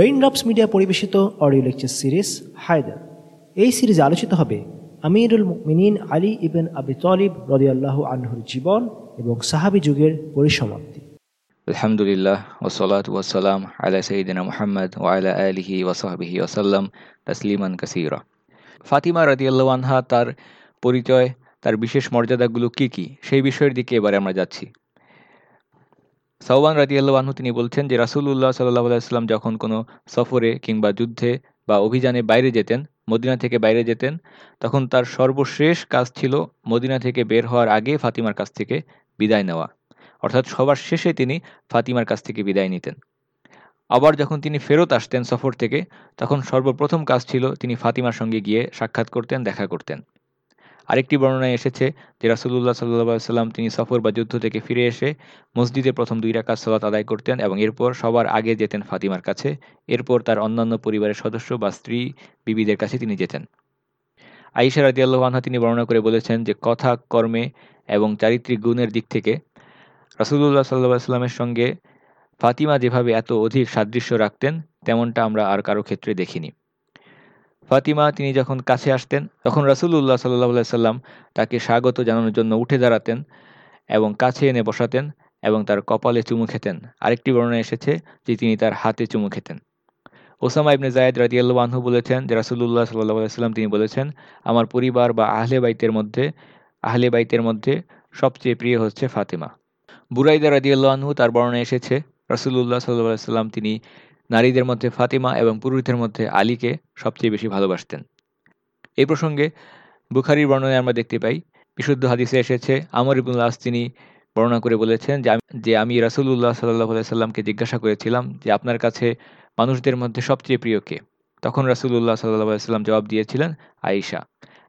Raindrops media পরিবেশিত audio lecture series Haider এই সিরিজে আলোচিত হবে আমিরুল মিনীন আলী ইবেন আবি তলিব রদিয়াল্লাহ আনহুর জীবন এবং সাহাবি যুগের পরিসমাপ্তি। আলহামদুলিল্লাহ, ওসলাত ওয়াসালাম আলা সঈদিনা মুহাম্মদ ওয়ালা আলিহি ওসাহবিহি ওসাল্লাম তসলিমান কাসিরা। ফাতিমা রাদিয়াল্লাহু আনহা তার পরিচয়, তার বিশেষ মর্যাদাগুলো কি কি, সেই বিষয়ের দিকে এবারে আমরা যাচ্ছি। সাউবান রাদিয়াল্লাহু আনহু তিনি বলছেন যে, রাসূলুল্লাহ সাল্লাল্লাহু আলাইহি সাল্লাম যখন কোনো সফরে কিংবা যুদ্ধে বা অভিযানে বাইরে যেতেন, মদিনা থেকে বাইরে যেতেন, তখন তার সর্বশেষ কাজ ছিল মদিনা থেকে বের হওয়ার আগে ফাতিমার কাছ থেকে বিদায় নেওয়া। অর্থাৎ সবার শেষে তিনি ফাতিমার কাছ থেকে বিদায় নিতেন। আবার যখন তিনি ফেরত আসতেন সফর থেকে, তখন সর্বপ্রথম কাজ ছিল তিনি ফাতিমার সঙ্গে গিয়ে সাক্ষাৎ করতেন, দেখা করতেন। আরেকটি বর্ণনায় এসেছে যে রাসুল্লাহ সাল্লাহ সাল্লাম তিনি সফর বা যুদ্ধ থেকে ফিরে এসে মসজিদে প্রথম দুই রাকাত সালাত আদায় করতেন এবং এরপর সবার আগে যেতেন ফাতিমার কাছে। এরপর তার অন্যান্য পরিবারের সদস্য বা স্ত্রী বিবিদের কাছে তিনি যেতেন। আইসা রাদি আল্লাহানহা তিনি বর্ণনা করে বলেছেন যে কথা, কর্মে এবং চারিত্রিক গুণের দিক থেকে রাসুল্লাহ সাল্লাহ সাল্লামের সঙ্গে ফাতিমা যেভাবে এত অধিক সাদৃশ্য রাখতেন, তেমনটা আমরা আর কারও ক্ষেত্রে দেখিনি। ফাতিমা তিনি যখন কাছে আসতেন, তখন রাসুল্লাহ সাল্লাহ সাল্লাম তাকে স্বাগত জানানোর জন্য উঠে দাঁড়াতেন এবং কাছে এনে বসাতেন এবং তার কপালে চুমু খেতেন। আরেকটি বর্ণনা এসেছে যে তিনি তার হাতে চুমু খেতেন। ওসামা ইবনে জায়দ রাজিয়াল্লু আনহু বলেছেন যে রাসুল্লাহ সাল্লাহ সাল্লাম তিনি বলেছেন, আমার পরিবার বা আহলে বাইতের মধ্যে, আহলে বাইতের মধ্যে সবচেয়ে প্রিয় হচ্ছে ফাতেমা। বুরাইদা রাজিয়াল্লু আনহু তার বর্ণনা এসেছে রাসুল্লাহ সাল্লাহ সাল্লাম তিনি নারীদের মধ্যে ফাতিমা এবং পুরুষদের মধ্যে আলীকে সবচেয়ে বেশি ভালোবাসতেন। এই প্রসঙ্গে বুখারির বর্ণনায় আমরা দেখতে পাই, বিশুদ্ধ হাদিসে এসেছে, আমর ইবুল আস তিনি বর্ণনা করে বলেছেন যে যে আমি রাসুল্লাহ সাল্লাহ সাল্লামকে জিজ্ঞাসা করেছিলাম যে, আপনার কাছে মানুষদের মধ্যে সবচেয়ে প্রিয় কে? তখন রাসুল্লাহ সাল্লাহ সাল্লাম জবাব দিয়েছিলেন, আয়েশা।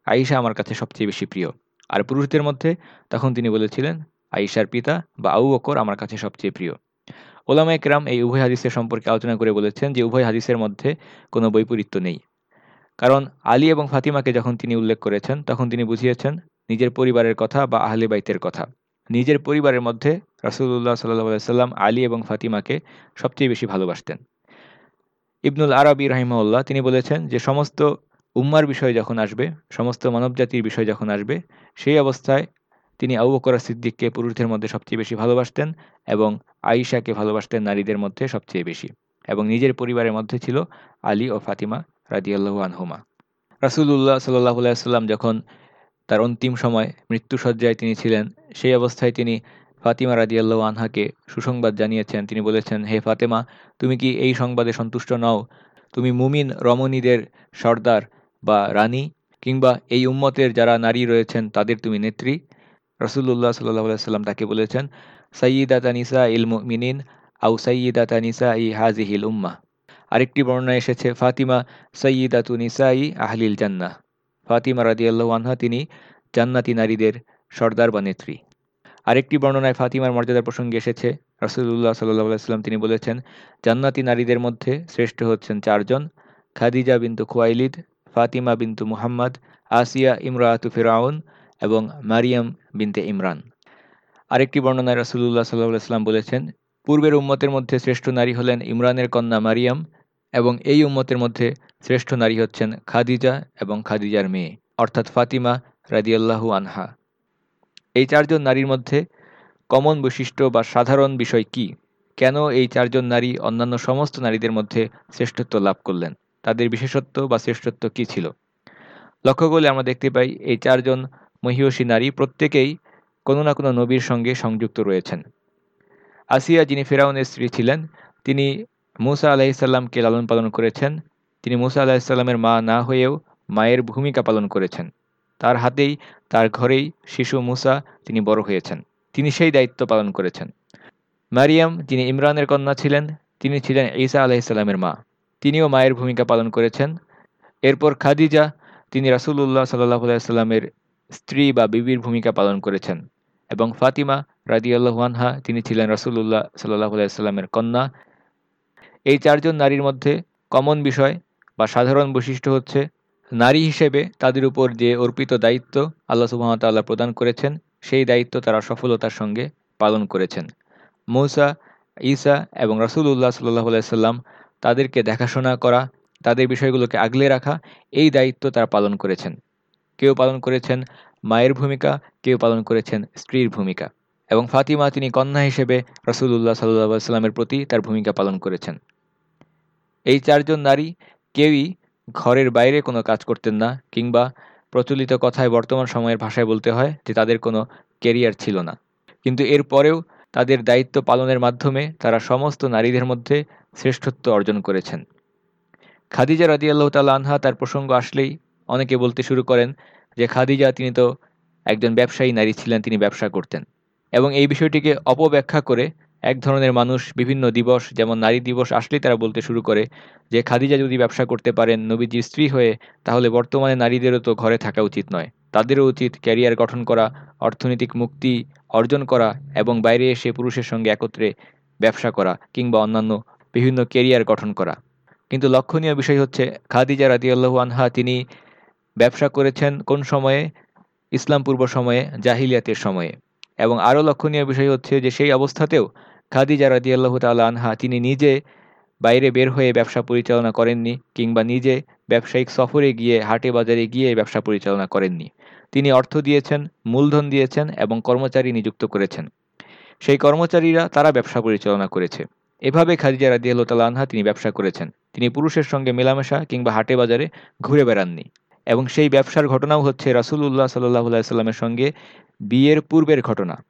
আয়েশা আমার কাছে সবচেয়ে বেশি প্রিয়। আর পুরুষদের মধ্যে তখন তিনি বলেছিলেন, আয়েশার পিতা বা আউ অকর আমার কাছে সবচেয়ে প্রিয়। ওলামা একরাম এই উভয় হাদিসের সম্পর্কে আলোচনা করে বলেছেন যে উভয় হাদিসের মধ্যে কোনো বৈপরীত্য নেই। কারণ আলী এবং ফাতিমাকে যখন তিনি উল্লেখ করেছেন, তখন তিনি বুঝিয়েছেন নিজের পরিবারের কথা বা আহলে বাইতের কথা। নিজের পরিবারের মধ্যে রাসুল্লাহ সাল্লাহ সাল্লাম আলী এবং ফাতিমাকে সবচেয়ে বেশি ভালোবাসতেন। ইবনুল আরবি রাহিমাউল্লাহ তিনি বলেছেন যে সমস্ত উম্মার বিষয় যখন আসবে, সমস্ত মানবজাতির বিষয় যখন আসবে, সেই অবস্থায় তিনি আবু বকর সিদ্দিককে পুরুষদের মধ্যে সবচেয়ে বেশি ভালোবাসতেন এবং আয়েশাকে ভালোবাসতেন নারীদের মধ্যে সবচেয়ে বেশি এবং নিজের পরিবারের মধ্যে ছিল আলী ও ফাতিমা রাদিয়াল্লাহু আনহুমা। রাসুলুল্লাহ সাল্লাহ সাল্লাম যখন তার অন্তিম সময় মৃত্যুসজ্জায় তিনি ছিলেন, সেই অবস্থায় তিনি ফাতিমা রাদিয়াল্লাহু আনহাকে সুসংবাদ জানিয়েছেন। তিনি বলেছেন, হে ফাতেমা, তুমি কি এই সংবাদে সন্তুষ্ট নও? তুমি মুমিন, রমণীদের সর্দার বা রানী কিংবা এই উম্মতের যারা নারী রয়েছেন, তাদের তুমি নেত্রী? রসুল্লাহ সাল্লাহ সাল্লাম তাকে বলেছেন সঈদা তানিসা ইল মিনিন আউ সঈদা তানিসা ই হাজিহিল উম্মা আরেকটি বর্ণনা এসেছে, ফাতিমা সঈদা তুনিসা ই আহলিল জান্না ফাতিমা রাদিয়াল্লাহু আনহা, তিনি জান্নাতি নারীদের সর্দার বা নেত্রী। আরেকটি বর্ণনায় ফাতিমার মর্যাদার প্রসঙ্গে এসেছে রসুল্লাহ সাল্লাহ সাল্লাম তিনি বলেছেন, জান্নাতি নারীদের মধ্যে শ্রেষ্ঠ হচ্ছেন চারজন খাদিজা বিন্তু খোয়াইলিদ, ফাতিমা বিন্তু মুহাম্মদ, আসিয়া ইমরাতু ফিরাউন এবং মারিয়াম বিনতে ইমরান। আরেকটি বর্ণনায় রাসুল্লাহ সাল্লাহ সাল্লাম বলেছেন, পূর্বের উম্মতের মধ্যে শ্রেষ্ঠ নারী হলেন ইমরানের কন্যা মারিয়াম এবং এই উম্মতের মধ্যে শ্রেষ্ঠ নারী হচ্ছেন খাদিজা এবং খাদিজার মেয়ে, অর্থাৎ ফাতিমা রাদিয়াল্লাহু আনহা। এই চারজন নারীর মধ্যে কমন বৈশিষ্ট্য বা সাধারণ বিষয় কি? কেন এই চারজন নারী অন্যান্য সমস্ত নারীদের মধ্যে শ্রেষ্ঠত্ব লাভ করলেন? তাদের বিশেষত্ব বা শ্রেষ্ঠত্ব কি ছিল? লক্ষ্য করলে আমরা দেখতে পাই, এই চারজন মহিষী নারী প্রত্যেকেই কোনো না কোনো নবীর সঙ্গে সংযুক্ত রয়েছেন। আসিয়া যিনি ফেরাউনের স্ত্রী ছিলেন, তিনি মুসা আলাহিসাল্লামকে লালন পালন করেছেন। তিনি মুসা আলাহিসাল্লামের মা না হয়েও মায়ের ভূমিকা পালন করেছেন। তার হাতেই, তার ঘরেই শিশু মুসা তিনি বড় হয়েছেন। তিনি সেই দায়িত্ব পালন করেছেন। মারিয়াম, যিনি ইমরানের কন্যা ছিলেন, তিনি ছিলেন ঈসা আলাহিসাল্লামের মা। তিনিও মায়ের ভূমিকা পালন করেছেন। এরপর খাদিজা, তিনি রাসুল্লাহ সাল্লাহ সাল্লামের স্ত্রী বা বিবির ভূমিকা পালন করেছেন এবং ফাতিমা রাদিয়াল্লাহুয়ানহা তিনি ছিলেন রাসুল্লাহ সাল্লাহ সাল্লামের কন্যা। এই চারজন নারীর মধ্যে কমন বিষয় বা সাধারণ বৈশিষ্ট্য হচ্ছে নারী হিসেবে তাদের উপর যে অর্পিত দায়িত্ব আল্লাহ সুবাহতাল্লাহ প্রদান করেছেন, সেই দায়িত্ব তারা সফলতার সঙ্গে পালন করেছেন। মৌসা, ঈসা এবং রাসুল্লাহ সাল্লাহ সাল্লাম তাদেরকে দেখাশোনা করা, তাদের বিষয়গুলোকে আগলে রাখা, এই দায়িত্ব তারা পালন করেছেন। কেউ পালন করেছেন মায়ের ভূমিকা, কেউ পালন করেছেন স্ত্রীর ভূমিকা। এবং ফাতিমা তিনি কন্যা হিসেবে রসুল্লাহ সাল্লাহ সাল্লামের প্রতি তার ভূমিকা পালন করেছেন। এই চারজন নারী কেউই ঘরের বাইরে কোনো কাজ করতেন না কিংবা প্রচলিত কথায় বর্তমান সময়ের ভাষায় বলতে হয় যে তাদের কোনো কেরিয়ার ছিল না। কিন্তু এর পরেও তাদের দায়িত্ব পালনের মাধ্যমে তারা সমস্ত নারীদের মধ্যে শ্রেষ্ঠত্ব অর্জন করেছেন। খাদিজা রাদিয়াল্লাহ তাল আনহা তার প্রসঙ্গ আসলেই অনেকে বলতে শুরু করেন যে খাদিজা তিনি তো একজন ব্যবসায়ী, নারী ছিলেন, তিনি ব্যবসা করতেন। এবং এই বিষয়টিকে অপব্যাখ্যা করে এক ধরনের মানুষ বিভিন্ন দিবস, যেমন নারী দিবস আসলেই তারা বলতে শুরু করে যে খাদিজা যদি ব্যবসা করতে পারেন, নবীজির স্ত্রী হয়ে, তাহলে বর্তমানে নারীদেরও তো ঘরে থাকা উচিত নয়। তাদেরও উচিত ক্যারিয়ার গঠন করা, অর্থনৈতিক মুক্তি অর্জন করা এবং বাইরে এসে পুরুষের সঙ্গে একত্রে ব্যবসা করা কিংবা অন্যান্য বিভিন্ন কেরিয়ার গঠন করা। কিন্তু লক্ষণীয় বিষয় হচ্ছে, খাদিজা রাদিয়াল্লাহু আনহা তিনি ব্যবসা করেছেন কোন সময়ে? ইসলাম পূর্ব সময়ে, জাহিলিয়াতের সময়ে। এবং আরও লক্ষণীয় বিষয় হচ্ছে যে সেই অবস্থাতেও খাদিজা রাদিয়াল্লাহ তাল আনহা তিনি নিজে বাইরে বের হয়ে ব্যবসা পরিচালনা করেননি কিংবা নিজে ব্যবসায়িক সফরে গিয়ে, হাটে বাজারে গিয়ে ব্যবসা পরিচালনা করেননি। তিনি অর্থ দিয়েছেন, মূলধন দিয়েছেন এবং কর্মচারী নিযুক্ত করেছেন। সেই কর্মচারীরা তারা ব্যবসা পরিচালনা করেছে। এভাবে খাদিজা রাদিয়াল্লাহ তাল আনহা তিনি ব্যবসা করেছেন। তিনি পুরুষের সঙ্গে মেলামেশা কিংবা হাটে বাজারে ঘুরে বেড়াননি। এবং সেই ব্যবসার ঘটনাও হচ্ছে রাসুলুল্লাহ সাল্লাহ সাল্লামের সঙ্গে বিয়ের পূর্বের ঘটনা।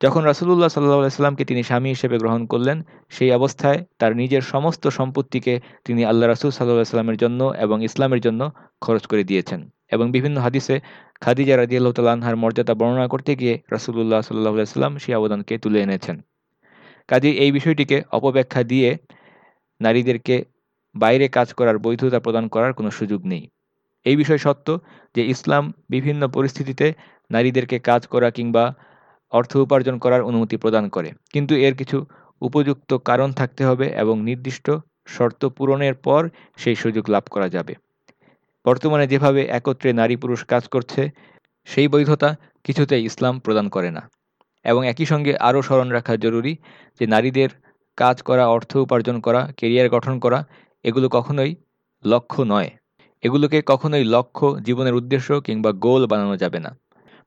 যখন রাসুলুল্লাহ সাল্লাহ সাল্লামকে তিনি স্বামী হিসেবে গ্রহণ করলেন, সেই অবস্থায় তার নিজের সমস্ত সম্পত্তিকে তিনি আল্লাহ রাসুল সাল্লাহ সাল্লামের জন্য এবং ইসলামের জন্য খরচ করে দিয়েছেন। এবং বিভিন্ন হাদিসে খাদিজা রাজিয়াল্লাহ তাল্লাহার মর্যাদা বর্ণনা করতে গিয়ে রাসুলুল্লাহ সাল্লাহ সাল্লাম সেই অবদানকে তুলে এনেছেন। কাজে এই বিষয়টিকে অপব্যাখ্যা দিয়ে নারীদেরকে বাইরে কাজ করার বৈধতা প্রদান করার কোনো সুযোগ নেই। এই বিষয় সত্য যে ইসলাম বিভিন্ন পরিস্থিতিতে নারীদেরকে কাজ করা কিংবা অর্থ উপার্জন করার অনুমতি প্রদান করে। কিন্তু এর কিছু উপযুক্ত কারণ থাকতে হবে এবং নির্দিষ্ট শর্ত পূরণের পর সেই সুযোগ লাভ করা যাবে। বর্তমানে যেভাবে একত্রে নারী পুরুষ কাজ করছে, সেই বৈধতা কিছুতেই ইসলাম প্রদান করে না। এবং একই সঙ্গে আরও স্মরণ রাখা জরুরি যে নারীদের কাজ করা, অর্থ উপার্জন করা কেরিয়ার গঠন করা, এগুলো কখনোই লক্ষ্য নয়। এগুলোকে কখনোই লক্ষ্য, জীবনের উদ্দেশ্য কিংবা গোল বানানো যাবে না।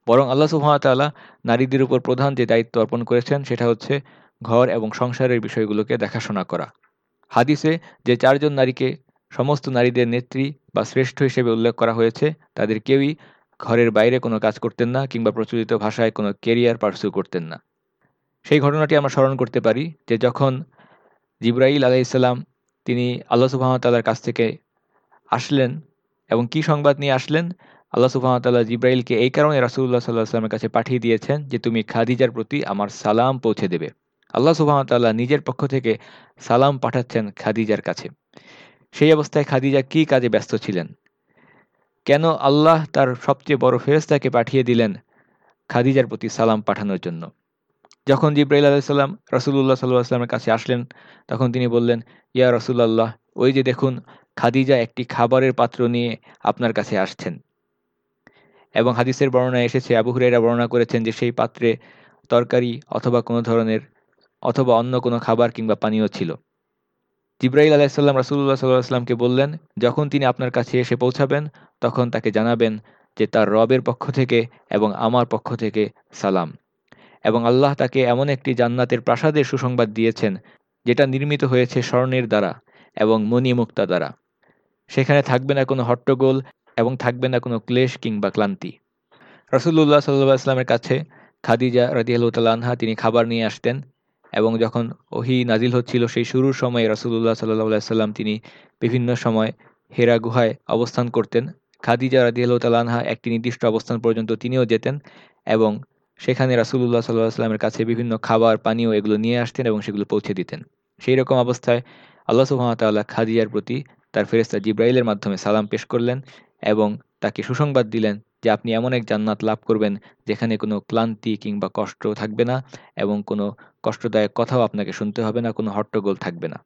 বরং আল্লাহ সুহামতাল্লাহ নারীদের উপর প্রধান যে দায়িত্ব অর্পণ করেছেন সেটা হচ্ছে ঘর এবং সংসারের বিষয়গুলোকে দেখাশোনা করা। হাদিসে যে চারজন নারীকে সমস্ত নারীদের নেত্রী বা শ্রেষ্ঠ হিসেবে উল্লেখ করা হয়েছে, তাদের কেউই ঘরের বাইরে কোনো কাজ করতেন না কিংবা প্রচলিত ভাষায় কোনো কেরিয়ার পার্সু করতেন না। সেই ঘটনাটি আমরা স্মরণ করতে পারি যে যখন জিব্রাইল আলাইসাল্লাম তিনি আল্লাহ সুবাহতাল্লার কাছ থেকে আসলেন এবং কি সংবাদ নিয়ে আসলেন? আল্লাহ সুবাহতাল্লাহ জিব্রাইলকে এই কারণে রাসুল্লাহ সাল্লাহ আসলামের কাছে পাঠিয়ে দিয়েছেন যে তুমি খাদিজার প্রতি আমার সালাম পৌঁছে দেবে। আল্লাহ সুবাহতাল্লাহ নিজের পক্ষ থেকে সালাম পাঠাচ্ছেন খাদিজার কাছে। সেই অবস্থায় খাদিজা কি কাজে ব্যস্ত ছিলেন? কেন আল্লাহ তার সবচেয়ে বড় ফেরস্তাকে পাঠিয়ে দিলেন খাদিজার প্রতি সালাম পাঠানোর জন্য? যখন জিব্রাইল আলাইসাল্লাম রসুল্লাহ সাল্লাহ আসলামের কাছে আসলেন, তখন তিনি বললেন, ইয়া রসুল্লাহ ওই যে দেখুন খাদিজা একটি খাবারের পাত্র নিয়ে আপনার কাছে আসছেন। এবং হাদিসের বর্ণনা এসেছে, আবু হুরাইরা বর্ণনা করেছেন যে সেই পাত্রে তরকারি অথবা কোনো ধরনের অথবা অন্য কোনো খাবার কিংবা পানীয় ছিল। জিব্রাইল আলাইসাল্লাম রাসুল্লাহ সাল্লাহ আসলামকে বললেন, যখন তিনি আপনার কাছে এসে পৌঁছাবেন, তখন তাকে জানাবেন যে তার রবের পক্ষ থেকে এবং আমার পক্ষ থেকে সালাম। এবং আল্লাহ তাকে এমন একটি জান্নাতের প্রাসাদের সুসংবাদ দিয়েছেন, যেটা নির্মিত হয়েছে স্বর্ণের দ্বারা এবং মণিমুক্তা দ্বারা। সেখানে থাকবে না কোনো হট্টগোল এবং থাকবে না কোনো ক্লেশ কিংবা ক্লান্তি। রসুল্লাহ সাল্লাহ কাছে খাদিজা রাজিয়াল্লাহ তিনি খাবার নিয়ে আসতেন এবং যখন ওহি নাজিল হচ্ছিল সেই শুরুর সময়ে রসুল্লাহ সাল্লাহ সাল্লাম তিনি বিভিন্ন সময় হেরা গুহায় অবস্থান করতেন। খাদিজা রাদিয়াল্লাহ তালানহা একটি নির্দিষ্ট অবস্থান পর্যন্ত তিনিও যেতেন এবং সেখানে রাসুল্লাহ সাল্লাহ আসলামের কাছে বিভিন্ন খাবার, পানীয় এগুলো নিয়ে আসতেন এবং সেগুলো পৌঁছে দিতেন। সেই রকম অবস্থায় আল্লাহ সুহামতাল্লাহ খাদিজার প্রতি তার ফেরেস্তা জিব্রাইলের মাধ্যমে সালাম পেশ করলেন এবং তাকে সুসংবাদ দিলেন যে আপনি এমন এক জান্নাত লাভ করবেন যেখানে কোনো ক্লান্তি কিংবা কষ্ট থাকবে না এবং কোনো কষ্টদায়ক কথাও আপনাকে শুনতে হবে না, কোনো হট্টগোল থাকবে না।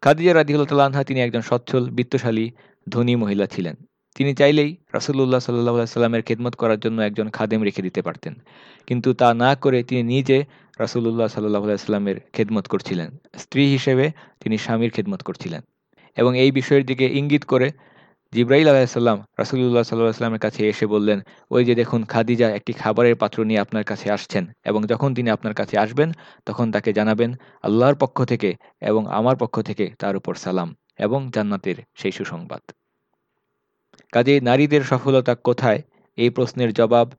খাদিজা রাদিউল্লাহ তিনি একজন সচ্ছল, বিত্তশালী, ধনী মহিলা ছিলেন। তিনি চাইলেই রাসুল্লাহ সাল্লাহ সাল্লামের খেদমত করার জন্য একজন খাদেম রেখে দিতে পারতেন। কিন্তু তা না করে তিনি নিজে রাসুলুল্লাহ সাল্লাহ আলাইস্লামের খেদমত করছিলেন। স্ত্রী হিসেবে তিনি স্বামীর খেদমত করছিলেন। এবং এই বিষয়ের দিকে ইঙ্গিত করে জিব্রাইল আলাহিসাল্লাম রাসুলুল্লাহ সাল্লাহ আসলামের কাছে এসে বললেন, ওই যে দেখুন, খাদিজা একটি খাবারের পাত্র নিয়ে আপনার কাছে আসছেন এবং যখন তিনি আপনার কাছে আসবেন, তখন তাকে জানাবেন, আল্লাহর পক্ষ থেকে এবং আমার পক্ষ থেকে তার উপর সালাম এবং জান্নাতের সেই সুসংবাদ। কাজেই নারীদের সফলতা কোথায়? এই প্রশ্নের জবাব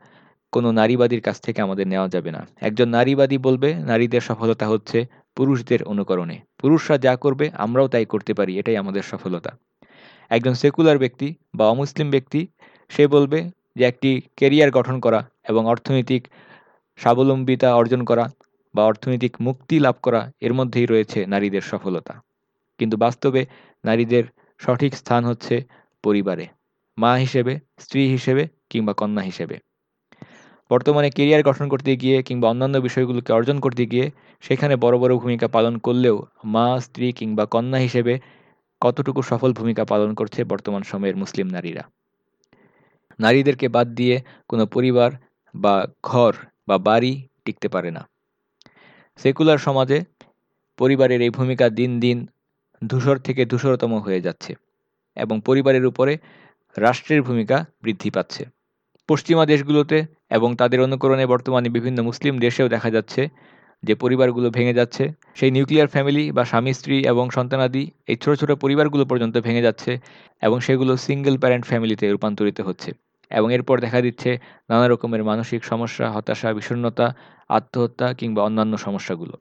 কোনো নারীবাদীর কাছ থেকে আমাদের নেওয়া যাবে না। একজন নারীবাদী বলবে, নারীদের সফলতা হচ্ছে পুরুষদের অনুকরণে। পুরুষরা যা করবে, আমরাও তাই করতে পারি, এটাই আমাদের সফলতা। একজন সেকুলার ব্যক্তি বা অমুসলিম ব্যক্তি, সে বলবে যে একটি কেরিয়ার গঠন করা এবং অর্থনৈতিক স্বাবলম্বিতা অর্জন করা বা অর্থনৈতিক মুক্তি লাভ করা, এর মধ্যেই রয়েছে নারীদের সফলতা। কিন্তু বাস্তবে নারীদের সঠিক স্থান হচ্ছে পরিবারে। মা হিসেবে, স্ত্রী হিসেবে কিংবা কন্যা হিসেবে। বর্তমানে কেরিয়ার গঠন করতে গিয়ে কিংবা অন্যান্য বিষয়গুলোকে অর্জন করতে গিয়ে সেখানে বড় বড় ভূমিকা পালন করলেও মা, স্ত্রী কিংবা কন্যা হিসেবে কতটুকু সফল ভূমিকা পালন করছে বর্তমান সময়ের মুসলিম নারীরা? নারীদেরকে বাদ দিয়ে কোনো পরিবার বা ঘর বা বাড়ি টিকতে পারে না। সেকুলার সমাজে পরিবারের এই ভূমিকা দিন দিন ধূসর থেকে ধূসরতম হয়ে যাচ্ছে এবং পরিবারের উপরে রাষ্ট্রের ভূমিকা বৃদ্ধি পাচ্ছে। পশ্চিমা দেশগুলোতে এবং তাদের অনুকরণে বর্তমানে বিভিন্ন মুসলিম দেশেও দেখা যাচ্ছে যে পরিবারগুলো ভেঙে যাচ্ছে। সেই নিউক্লিয়ার ফ্যামিলি বা স্বামী, স্ত্রী এবং সন্তানাদি এই ছোট ছোট পরিবারগুলো পর্যন্ত ভেঙে যাচ্ছে এবং সেগুলো সিঙ্গেল প্যারেন্ট ফ্যামিলিতে রূপান্তরিত হচ্ছে এবং এরপর দেখা দিচ্ছে নানা রকমের মানসিক সমস্যা, হতাশা বিষণ্নতা আত্মহত্যা কিংবা অন্যান্য সমস্যাগুলো।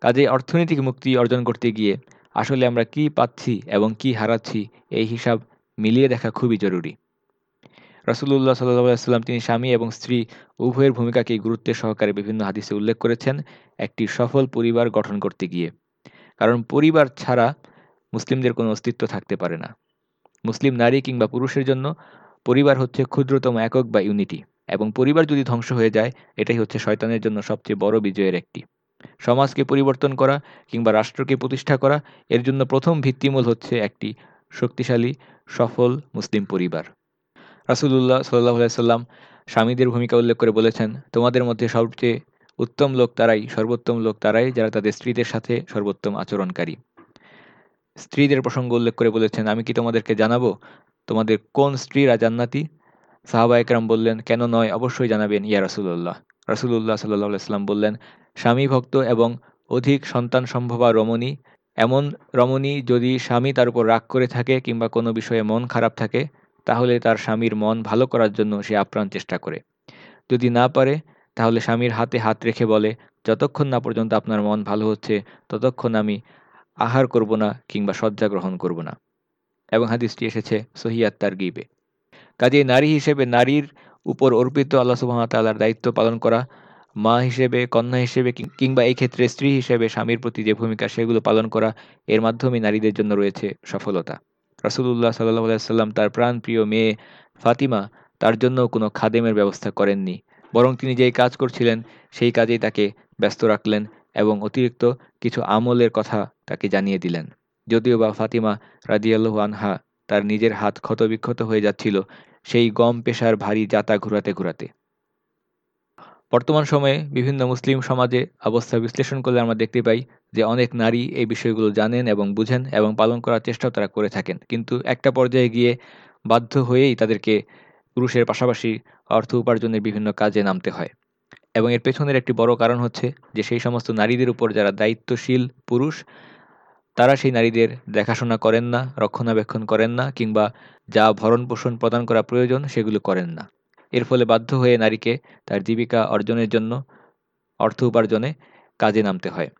কাজে অর্থনৈতিক মুক্তি অর্জন করতে গিয়ে আসলে আমরা কি পাচ্ছি এবং কি হারাচ্ছি এই হিসাব মিলিয়ে দেখা খুবই জরুরি। রাসুল্লাহ সাল্লাম তিনি স্বামী এবং স্ত্রী, উভয়ের ভূমিকাকে গুরুত্বের সহকারে বিভিন্ন হাদিসে উল্লেখ করেছেন একটি সফল পরিবার গঠন করতে গিয়ে। কারণ পরিবার ছাড়া মুসলিমদের কোনো অস্তিত্ব থাকতে পারে না। মুসলিম নারী কিংবা পুরুষের জন্য পরিবার হচ্ছে ক্ষুদ্রতম একক বা ইউনিটি এবং পরিবার যদি ধ্বংস হয়ে যায়, এটাই হচ্ছে শয়তানের জন্য সবচেয়ে বড় বিজয়ের একটি। সমাজকে পরিবর্তন করা কিংবা রাষ্ট্রকে প্রতিষ্ঠা করা, এর জন্য প্রথম ভিত্তিমূল হচ্ছে একটি শক্তিশালী, সফল মুসলিম পরিবার। রাসুলুল্লাহ সাল্লাহ সাল্লাম স্বামীদের ভূমিকা উল্লেখ করে বলেছেন, তোমাদের মধ্যে সবচেয়ে উত্তম লোক তারাই, সর্বোত্তম লোক তারাই যারা তাদের স্ত্রীদের সাথে সর্বোত্তম আচরণকারী। স্ত্রীদের প্রসঙ্গ উল্লেখ করে বলেছেন, আমি কি তোমাদেরকে জানাব তোমাদের কোন স্ত্রীরা জান্নাতি? সাহাবা একরাম বললেন, কেন নয়, অবশ্যই জানাবেন, ইয়া রাসুল্লাহ রাসুল্লাহ সাল্লাহ সাল্লাম বললেন, স্বামী ভক্ত এবং অধিক সন্তান সম্ভবা রমণী, এমন রমণী যদি স্বামী তার উপর রাগ করে থাকে কিংবা কোনো বিষয়ে মন খারাপ থাকে তাহলে তার স্বামীর মন ভালো করার জন্য সে আপ্রাণ চেষ্টা করে। যদি না পারে, তাহলে স্বামীর হাতে হাত রেখে বলে, যতক্ষণ না পর্যন্ত আপনার মন ভালো হচ্ছে, ততক্ষণ আমি আহার করব না কিংবা শয্যা গ্রহণ করব না। এবং হাদিসটি এসেছে সহিয়াত তার গিবে কাজে নারী হিসেবে নারীর উপর অর্পিত আল্লাহ সুবাহতাল্লার দায়িত্ব পালন করা, মা হিসেবে, কন্যা হিসেবে কিংবা এই ক্ষেত্রে স্ত্রী হিসেবে স্বামীর প্রতি যে ভূমিকা সেগুলো পালন করা, এর মাধ্যমে নারীদের জন্য রয়েছে সফলতা। রাসুলুল্লাহ সাল্লাহ সাল্লাম তার প্রাণপ্রিয় মেয়ে ফাতিমা তার জন্য কোনো খাদেমের ব্যবস্থা করেননি। বরং তিনি যেই কাজ করছিলেন, সেই কাজেই তাকে ব্যস্ত রাখলেন এবং অতিরিক্ত কিছু আমলের কথা তাকে জানিয়ে দিলেন। যদিও বা ফাতিমা রাদিয়াল্লাহু আনহা তার নিজের হাত ক্ষতবিক্ষত হয়ে যাচ্ছিল, সেই গম পেশার ভারী যাতা ঘুরাতে ঘুরাতে। বর্তমান সময়ে বিভিন্ন মুসলিম সমাজে অবস্থা বিশ্লেষণ করলে আমরা দেখতে পাই যে অনেক নারী এই বিষয়গুলো জানেন এবং বুঝেন এবং পালন করার চেষ্টাও তারা করে থাকেন। কিন্তু একটা পর্যায়ে গিয়ে বাধ্য হয়েই তাদেরকে পুরুষের পাশাপাশি অর্থ উপার্জনের বিভিন্ন কাজে নামতে হয়। এবং এর পেছনের একটি বড় কারণ হচ্ছে যে সেই সমস্ত নারীদের উপর যারা দায়িত্বশীল পুরুষ, তারা সেই নারীদের দেখাশোনা করেন না, রক্ষণাবেক্ষণ করেন না কিংবা যা ভরণ পোষণ প্রদান করা প্রয়োজন সেগুলো করেন না। এর ফলে বাধ্য হয়ে নারীকে তার জীবিকা অর্জনের জন্য, অর্থ উপার্জনে কাজে নামতে হয়।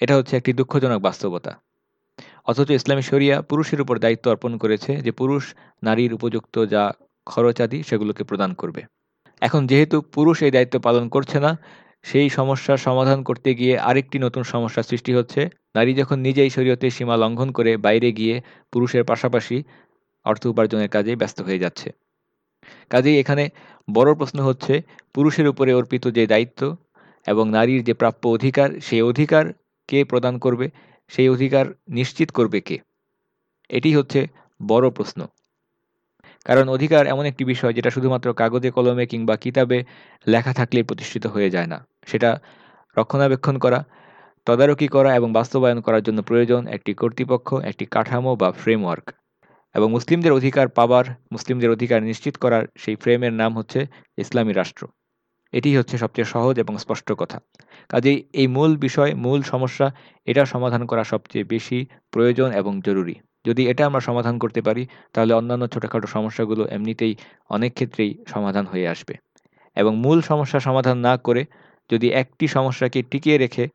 এটা হচ্ছে একটি দুঃখজনক বাস্তবতা। অথচ ইসলামী শরিয়া পুরুষের উপর দায়িত্ব অর্পণ করেছে যে পুরুষ নারীর উপযুক্ত যা খরচাদি সেগুলোকে প্রদান করবে। এখন যেহেতু পুরুষ এই দায়িত্ব পালন করছে না, সেই সমস্যার সমাধান করতে গিয়ে আরেকটি নতুন সমস্যা সৃষ্টি হচ্ছে। নারী যখন নিজেই শরীয়তের সীমা লঙ্ঘন করে বাইরে গিয়ে পুরুষের পাশাপাশি অর্থ উপার্জনের কাজে ব্যস্ত হয়ে যাচ্ছে। কাজেই এখানে বড় প্রশ্ন হচ্ছে, পুরুষের উপরে অর্পিত যে দায়িত্ব এবং নারীর যে প্রাপ্য অধিকার, সেই অধিকার কে প্রদান করবে, সেই অধিকার নিশ্চিত করবে কে? এটি হচ্ছে বড় প্রশ্ন। কারণ অধিকার এমন একটি বিষয় যেটা শুধুমাত্র কাগজে, কলমে কিংবা কিতাবে লেখা থাকলেই প্রতিষ্ঠিত হয়ে যায় না। সেটা রক্ষণাবেক্ষণ করা, তদারকি করা এবং বাস্তবায়ন করার জন্য প্রয়োজন একটি কর্তৃপক্ষ, একটি কাঠামো বা ফ্রেমওয়ার্ক। এবং মুসলিমদের অধিকার পাবার, মুসলিমদের অধিকার নিশ্চিত করার সেই ফ্রেমের নাম হচ্ছে ইসলামী রাষ্ট্র। এটি হচ্ছে সবচেয়ে সহজ এবং স্পষ্ট কথা। কাজেই এই মূল বিষয়, মূল সমস্যা, এটা সমাধান করা সবচেয়ে বেশি প্রয়োজন এবং জরুরি। যদি এটা আমরা সমাধান করতে পারি, তাহলে অন্যান্য ছোটোখাটো সমস্যাগুলো এমনিতেই অনেক ক্ষেত্রেই সমাধান হয়ে আসবে। এবং মূল সমস্যা সমাধান না করে যদি একটি সমস্যাকে টিকিয়ে রেখে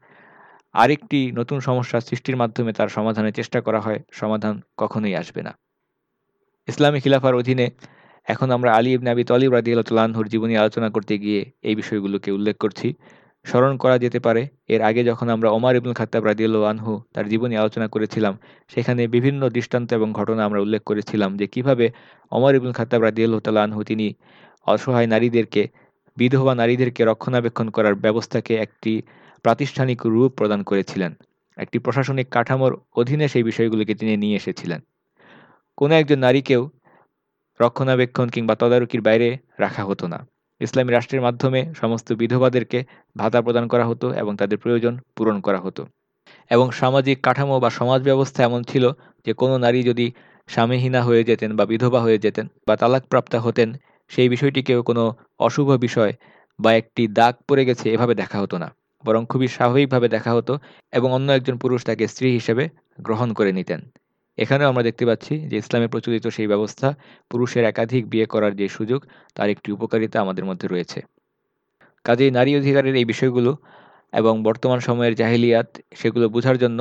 আরেকটি নতুন সমস্যা সৃষ্টির মাধ্যমে তার সমাধানের চেষ্টা করা হয়, সমাধান কখনোই আসবে না। ইসলামী খিলাফার অধীনে এখন আমরা আলী ইবনে আবি তলিব রাদিয়াল্লাহুর জীবনী আলোচনা করতে গিয়ে এই বিষয়গুলোকে উল্লেখ করছি। স্মরণ করা যেতে পারে, এর আগে যখন আমরা ওমর ইবনুল খাত্তাব রাদিয়াল্লাহ আনহু তার জীবনী আলোচনা করেছিলাম, সেখানে বিভিন্ন দৃষ্টান্ত এবং ঘটনা আমরা উল্লেখ করেছিলাম যে কীভাবে ওমর ইবনুল খাত্তাব রাদিয়াল্লাহ তাল্লাহ আনহু তিনি অসহায় নারীদেরকে, বিধবা নারীদেরকে রক্ষণাবেক্ষণ করার ব্যবস্থাকে একটি প্রাতিষ্ঠানিক রূপ প্রদান করেছিলেন। একটি প্রশাসনিক কাঠামোর অধীনে সেই বিষয়গুলোকে তিনি নিয়ে এসেছিলেন। কোনো একজন নারীকেও রক্ষণাবেক্ষণ কিংবা তদারকির বাইরে রাখা হতো না। ইসলামী রাষ্ট্রের মাধ্যমে সমস্ত বিধবাদেরকে ভাতা প্রদান করা হতো এবং তাদের প্রয়োজন পূরণ করা হতো। এবং সামাজিক কাঠামো বা সমাজ ব্যবস্থা এমন ছিল যে কোনো নারী যদি স্বামীহীনা হয়ে যেতেন বা বিধবা হয়ে যেতেন বা তালাকপ্রাপ্তা হতেন, সেই বিষয়টিকেও কোনো অশুভ বিষয় বা একটি দাগ পড়ে গেছে এভাবে দেখা হতো না। বরং খুবই স্বাভাবিকভাবে দেখা হতো এবং অন্য একজন পুরুষ তাকে স্ত্রী হিসেবে গ্রহণ করে নিতেন। এখানেও আমরা দেখতে পাচ্ছি যে ইসলামে প্রচলিত সেই ব্যবস্থা পুরুষের একাধিক বিয়ে করার যে সুযোগ, তার একটি উপকারিতা আমাদের মধ্যে রয়েছে। কাজেই নারী অধিকারের এই বিষয়গুলো এবং বর্তমান সময়ের জাহিলিয়াত সেগুলো বোঝার জন্য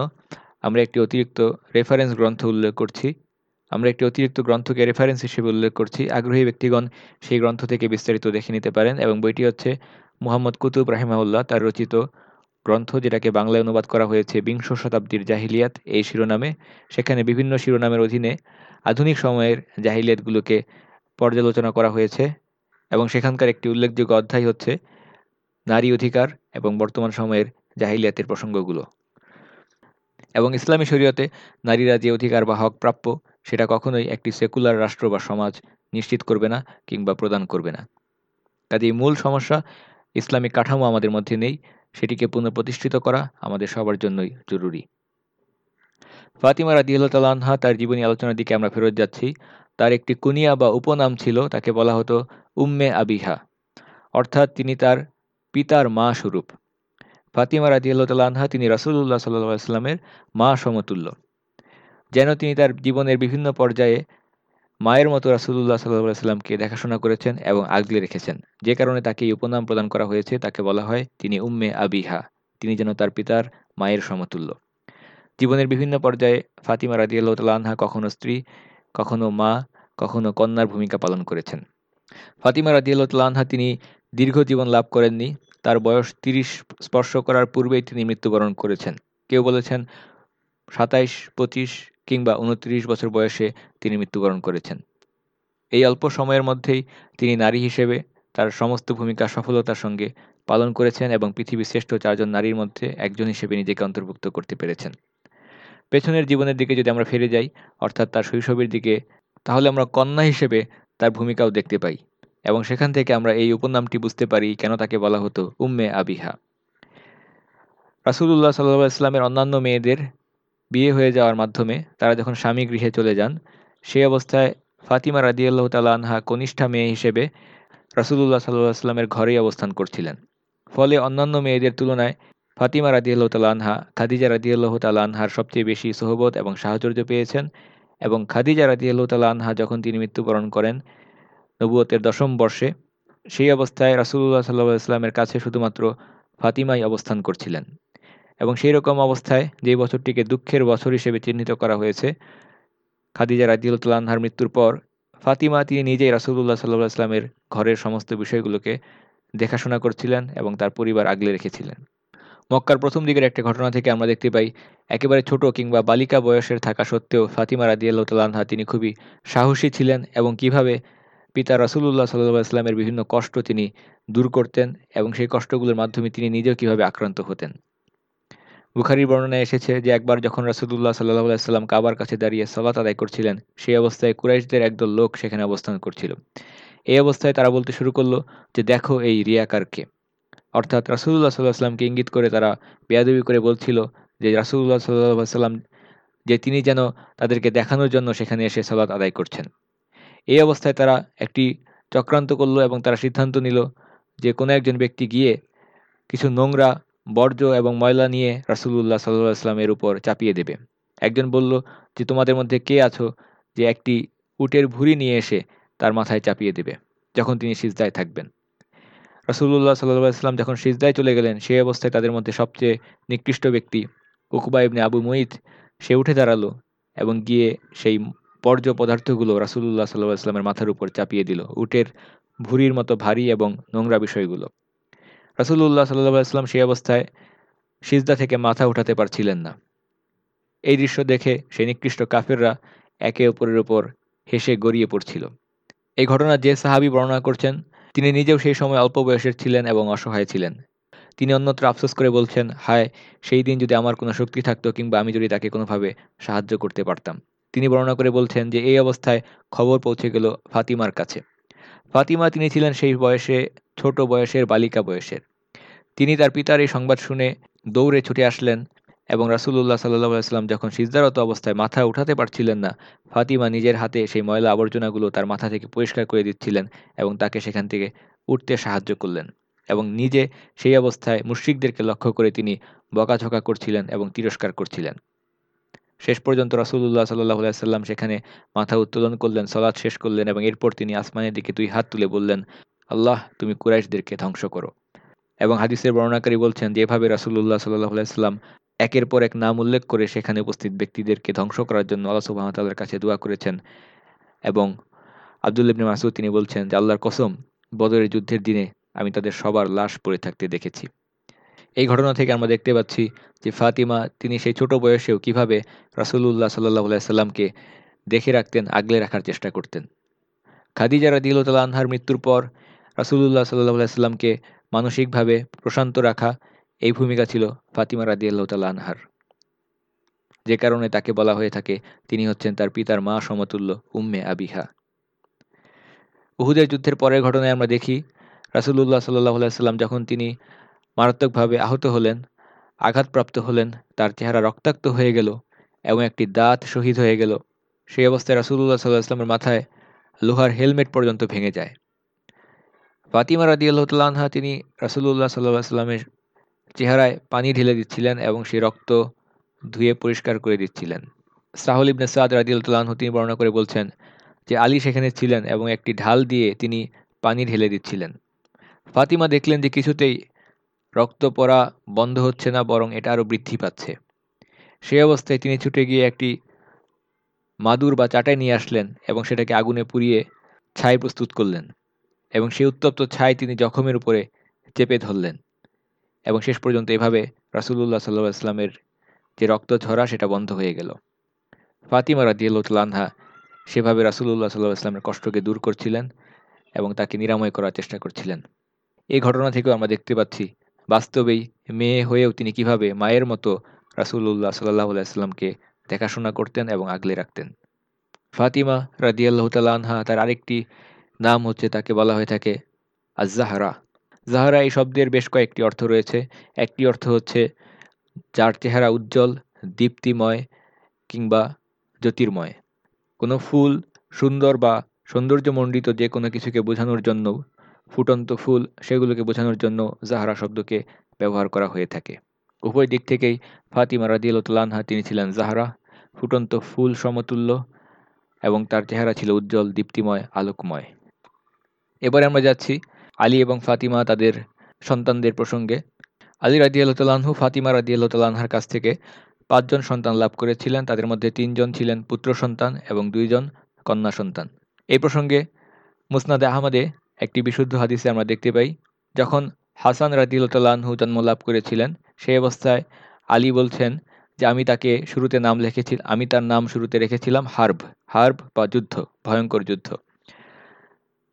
আমরা একটি অতিরিক্ত রেফারেন্স গ্রন্থ উল্লেখ করছি। আমরা একটি অতিরিক্ত গ্রন্থকে রেফারেন্স হিসেবে উল্লেখ করছি। আগ্রহী ব্যক্তিগণ সেই গ্রন্থ থেকে বিস্তারিত দেখে নিতে পারেন এবং বইটি হচ্ছে মুহাম্মদ কুতুব রাহিমাউল্লাহ তার রচিত গ্রন্থ যেটাকে বাংলায় অনুবাদ করা হয়েছে বিংশ শতাব্দীর জাহিলিয়াত, এই শিরোনামে, সেখানে বিভিন্ন শিরোনামের অধীনে আধুনিক সময়ের জাহিলিয়াতগুলোকে পর্যালোচনা করা হয়েছে এবং সেখানকার একটি উল্লেখযোগ্য অধ্যায় হচ্ছে নারী অধিকার এবং বর্তমান সময়ের জাহিলিয়াতের প্রসঙ্গগুলো। এবং ইসলামী শরীয়তে নারীরা যে অধিকার বা হক প্রাপ্য, সেটা কখনোই একটি সেকুলার রাষ্ট্র বা সমাজ নিশ্চিত করবে না কিংবা প্রদান করবে না। কাজে মূল সমস্যা ইসলামিক কাঠামো আমাদের মধ্যে নেই সেটিকে পুনঃপ্রতিষ্ঠিত করা আমাদের সবার জন্যই জরুরি। ফাতিমা রাদিয়াল্লাহ তালাহা তার জীবনী আলোচনার দিকে আমরা ফেরত যাচ্ছি। তার একটি কুনিয়া বা উপনাম ছিল, তাকে বলা হতো উম্মে আবিহা। অর্থাৎ তিনি তার পিতার মা স্বরূপ। ফাতিমা রাদিয়াল্লাহ তালাহা তিনি রাসুল্লাহ সাল্লাহ আসলামের মা সমতুল্য। যেন তিনি তার জীবনের বিভিন্ন পর্যায়ে মায়ের মতো রাসুল্লাহ সাল্লাহ সাল্লামকে দেখাশোনা করেছেন এবং আগলে রেখেছেন। যে কারণে তাকে এই উপনাম প্রদান করা হয়েছে, তাকে বলা হয় তিনি উম্মে আবিহা। তিনি যেন তার পিতার মায়ের সমতুল্য। জীবনের বিভিন্ন পর্যায়ে ফাতিমা রাদিয়াল্লাহ আনহা কখনো স্ত্রী, কখনো মা, কখনো কন্যার ভূমিকা পালন করেছেন। ফাতিমা রাদিয়াল্লাহ আনহা তিনি দীর্ঘ জীবন লাভ করেননি। তার বয়স তিরিশ স্পর্শ করার পূর্বেই তিনি মৃত্যুবরণ করেছেন। কেউ বলেছেন সাতাইশ, পঁচিশ কিংবা উনত্রিশ বছর বয়সে তিনি মৃত্যুবরণ করেছেন। এই অল্প সময়ের মধ্যেই তিনি নারী হিসেবে তার সমস্ত ভূমিকা সফলতার সঙ্গে পালন করেছেন এবং পৃথিবীর শ্রেষ্ঠ চারজন নারীর মধ্যে একজন হিসেবে নিজেকে অন্তর্ভুক্ত করতে পেরেছেন। পেছনের জীবনের দিকে যদি আমরা ফিরে যাই, অর্থাৎ তার শৈশবের দিকে, তাহলে আমরা কন্যা হিসেবে তার ভূমিকাও দেখতে পাই এবং সেখান থেকে আমরা এই উপনামটি বুঝতে পারি কেন তাকে বলা হতো উম্মে আবিহা। রাসুল্লাহ সাল্লাহ ইসলামের অন্যান্য মেয়েদের বিয়ে হয়ে যাওয়ার মাধ্যমে তারা যখন স্বামী গৃহে চলে যান সেই অবস্থায় ফাতিমা রাদিয়াল্লাহ তালা আনহা কনিষ্ঠা মেয়ে হিসেবে রাসুলুল্লাহ সাল্লাহ আসলামের ঘরেই অবস্থান করছিলেন। ফলে অন্যান্য মেয়েদের তুলনায় ফাতিমা রাদিয়াল্লাহ তালা আনহা, খাদিজা রাদিয়াল্লাহ তালা আনহার সবচেয়ে বেশি সহবত এবং সাহচর্য পেয়েছেন এবং খাদিজা রাদিয়াল্লাহ তালা আনহা যখন তিনি মৃত্যুবরণ করেন নবুয়তের দশম বর্ষে, সেই অবস্থায় রাসুল্লাহ সাল্লাহ ইসলামের কাছে শুধুমাত্র ফাতিমাই অবস্থান করছিলেন। এবং সেই রকম অবস্থায় যে বছরটিকে দুঃখের বছর হিসেবে চিহ্নিত করা হয়েছে, খাদিজা রাজিউল্লাহার মৃত্যুর পর ফাতিমা তিনি নিজেই রাসুল্লাহ সাল্লাহ ইসলামের ঘরের সমস্ত বিষয়গুলোকে দেখাশোনা করছিলেন এবং তার পরিবার আগলে রেখেছিলেন। মক্কার প্রথম দিকের একটা ঘটনা থেকে আমরা দেখতে পাই, একেবারে ছোট কিংবা বালিকা বয়সের থাকা সত্ত্বেও ফাতিমা রাদিয়াল্লাহা তিনি খুবই সাহসী ছিলেন এবং কীভাবে পিতা রাসুল্লাহ সাল্লাহ ইসলামের বিভিন্ন কষ্ট তিনি দূর করতেন এবং সেই কষ্টগুলোর মাধ্যমে তিনি নিজেও কীভাবে আক্রান্ত হতেন। বুখারির বর্ণনায় এসেছে যে একবার যখন রাসুদুল্লাহ সাল্লাহ আলাইসাল্লাম কাবার কাছে দাঁড়িয়ে সালাত আদায় করছিলেন, সেই অবস্থায় কুরাইশদের একদল লোক সেখানে অবস্থান করছিল। এই অবস্থায় তারা বলতে শুরু করল যে, দেখো এই রিয়াকারকে অর্থাৎ রাসুল্লাহ সাল্লাহ সাল্লামকে ইঙ্গিত করে তারা বেয়াদবি করে বলছিল যে রাসুল্লাহ সাল্লাহ সাল্লাম যে তিনি যেন তাদেরকে দেখানোর জন্য সেখানে এসে সালাত আদায় করছেন। এই অবস্থায় তারা একটি চক্রান্ত করল এবং তারা সিদ্ধান্ত নিল যে, কোনো একজন ব্যক্তি গিয়ে কিছু নোংরা বর্জ্য এবং ময়লা নিয়ে রাসুল্লাহ সাল্লাহ আসলামের উপর চাপিয়ে দেবে। একজন বলল, যে তোমাদের মধ্যে কে আছো যে একটি উটের ভুঁড়ি নিয়ে এসে তার মাথায় চাপিয়ে দেবে? যখন তিনি সিজদায় থাকবেন। রাসুল্লাহ সাল্লাহ যখন সিজদায় চলে গেলেন, সেই অবস্থায় তাদের মধ্যে সবচেয়ে নিকৃষ্ট ব্যক্তি উকুবা ইবনে আবু মুইত সে উঠে দাঁড়াল এবং গিয়ে সেই বর্জ্য পদার্থগুলো রাসুল্লাহ সাল্লাহ আসলামের মাথার উপর চাপিয়ে দিল। উটের ভুরির মতো ভারী এবং নোংরা বিষয়গুলো। রাসুল্লাহ সাল্লাহ আসলাম সেই অবস্থায় সিজদা থেকে মাথা উঠাতে পারছিলেন না। এই দৃশ্য দেখে সেই নিকৃষ্ট কাফেররা একে অপরের ওপর হেসে গড়িয়ে পড়ছিল। এই ঘটনা যে সাহাবি বর্ণনা করছেন, তিনি নিজেও সেই সময় অল্প বয়সের ছিলেন এবং অসহায় ছিলেন। তিনি অন্যত্র আফসোস করে বলছেন, হায়, সেই দিন যদি আমার কোনো শক্তি থাকতো কিংবা আমি যদি তাকে কোনোভাবে সাহায্য করতে পারতাম। তিনি বর্ণনা করে বলছেন যে, এই অবস্থায় খবর পৌঁছে গেল ফাতিমার কাছে। ফাতিমা তিনি ছিলেন সেই বয়সে, ছোট বয়সের, বালিকা বয়সের। তিনি তার পিতার এই সংবাদ শুনে দৌড়ে ছুটে আসলেন এবং রাসুল্লাহ সাল্লাহ সাল্লাম যখন সিজদারত অবস্থায় মাথা উঠাতে পারছিলেন না, ফাতিমা নিজের হাতে সেই ময়লা আবর্জনাগুলো তার মাথা থেকে পরিষ্কার করে দিচ্ছিলেন এবং তাকে সেখান থেকে উঠতে সাহায্য করলেন এবং নিজে সেই অবস্থায় মুশ্রিকদেরকে লক্ষ্য করে তিনি বকাঝকা করছিলেন এবং তিরস্কার করছিলেন। শেষ পর্যন্ত রাসুল্লাহ সাল্লাহ সাল্লাম সেখানে মাথা উত্তোলন করলেন সলাৎ শেষ করলেন এবং এরপর তিনি আসমানের দিকে দুই হাত তুলে বললেন, আল্লাহ, তুমি কুরাইশদেরকে ধ্বংস করো। এবং হাদিসের বর্ণাকারী বলছেন যেভাবে রাসুল্লাহ সাল্লাহ সাল্লাম একের পর এক নাম উল্লেখ করে সেখানে উপস্থিত ব্যক্তিদেরকে ধ্বংস করার জন্য আল্লাহ সুবাহতাল্লার কাছে দোয়া করেছেন এবং আবদুল্লিবনে মাসুদ তিনি বলছেন যে, আল্লাহর কসম, বদরের যুদ্ধের দিনে আমি তাদের সবার লাশ পড়ে থাকতে দেখেছি। এই ঘটনা থেকে আমরা দেখতে পাচ্ছি যে ফাতিমা, তিনি সেই ছোট বয়সেও কীভাবে রাসুল্লাহ সাল্লাহ সাল্লামকে দেখে রাখতেন, আগলে রাখার চেষ্টা করতেন। খাদিজা রাদিউল্লাহ আনহার মৃত্যুর পর রাসুল্লাহ সাল্লাহ সাল্লামকে মানসিকভাবে প্রশান্ত রাখা এই ভূমিকা ছিল ফাতিমা রাদিয়াল্লাহ তাল আনহার। যে কারণে তাকে বলা হয়ে থাকে, তিনি হচ্ছেন তার পিতার মা সমতুল্য, উম্মে আবিহা। উহুদের যুদ্ধের পরের ঘটনায় আমরা দেখি রাসুল্লাহ সাল্লাহ সাল্লাম যখন তিনি মারাত্মকভাবে আহত হলেন, আঘাতপ্রাপ্ত হলেন, তার চেহারা রক্তাক্ত হয়ে গেল এবং একটি দাঁত শহীদ হয়ে গেল। সেই অবস্থায় রাসুল্লাহ সাল্লাহ আসলামের মাথায় লোহার হেলমেট পর্যন্ত ভেঙে যায়। ফাতিমা রাদি আল্লাহ তিনি রাসুল্লাহ সাল্লাহ সাল্লামের চেহারায় পানি ঢেলে দিচ্ছিলেন এবং সেই রক্ত ধুয়ে পরিষ্কার করে দিচ্ছিলেন। সাহুল ইবনে সাদ রাদিউল্লাহ তিনি বর্ণনা করে বলছেন যে আলী সেখানে ছিলেন এবং একটি ঢাল দিয়ে তিনি পানি ঢেলে দিচ্ছিলেন। ফাতিমা দেখলেন যে কিছুতেই রক্ত পড়া বন্ধ হচ্ছে না, বরং এটা আরও বৃদ্ধি পাচ্ছে। সেই অবস্থায় তিনি ছুটে গিয়ে একটি মাদুর বা চাটাই নিয়ে আসলেন এবং সেটাকে আগুনে পুড়িয়ে ছাই প্রস্তুত করলেন এবং সেই উত্তপ্ত ছাই তিনি জখমের উপরে চেপে ধরলেন এবং শেষ পর্যন্ত এভাবে রাসুল্লাহ সাল্লাহ ইসলামের যে রক্ত ঝরা, সেটা বন্ধ হয়ে গেল। ফাতিমা রাদিয়াল্লাহা সেভাবে রাসুল্লাহ সাল্লাহ ইসলামের কষ্টকে দূর করছিলেন এবং তাকে নিরাময় করার চেষ্টা করছিলেন। এই ঘটনা থেকেও আমরা দেখতে পাচ্ছি বাস্তবেই মেয়ে হয়েও তিনি কীভাবে মায়ের মতো রাসুল্লাহ সাল্লাহ আলাইস্লামকে দেখাশোনা করতেন এবং আগলে রাখতেন। ফাতিমা রাদিয়াল্লাহ আনহা তার আরেকটি নাম হচ্ছে তাকে বলা হয়ে থাকে আজাহারা জাহারা এই শব্দের বেশ কয়েকটি অর্থ রয়েছে। একটি অর্থ হচ্ছে যার চেহারা উজ্জ্বল, দীপ্তিময় কিংবা জ্যোতির্ময়। কোনো ফুল, সুন্দর বা সৌন্দর্যমণ্ডিত যে কোনো কিছুকে বোঝানোর জন্য ফুটন্ত ফুল সেগুলোকে বোঝানোর জন্য জাহারা শব্দকে ব্যবহার করা হয়ে থাকে। উভয় দিক থেকেই ফাতিমা রাদিয়ালতলানহা তিনি ছিলেন জাহারা, ফুটন্ত ফুল সমতুল্য এবং তার চেহারা ছিল উজ্জ্বল, দীপ্তিময়, আলোকময়। এবারে আমরা যাচ্ছি আলী এবং ফাতিমা তাদের সন্তানদের প্রসঙ্গে। আলী রাদিয়ালতালাহু ফাতিমা রাদিয়ালতালাহার কাছ থেকে পাঁচজন সন্তান লাভ করেছিলেন, তাদের মধ্যে তিনজন ছিলেন পুত্র সন্তান এবং দুইজন কন্যা সন্তান। এই প্রসঙ্গে মুসনাদে আহমদে একটি বিশুদ্ধ হাদিসে আমরা দেখতে পাই, যখন হাসান রাদিউল্লাহু জন্ম লাভ করেছিলেন সেই অবস্থায় আলী বলছেন যে, আমি তাকে শুরুতে নাম লিখেছি, আমি তার নাম শুরুতে রেখেছিলাম হার্ব হার্ব বা যুদ্ধ, ভয়ঙ্কর যুদ্ধ।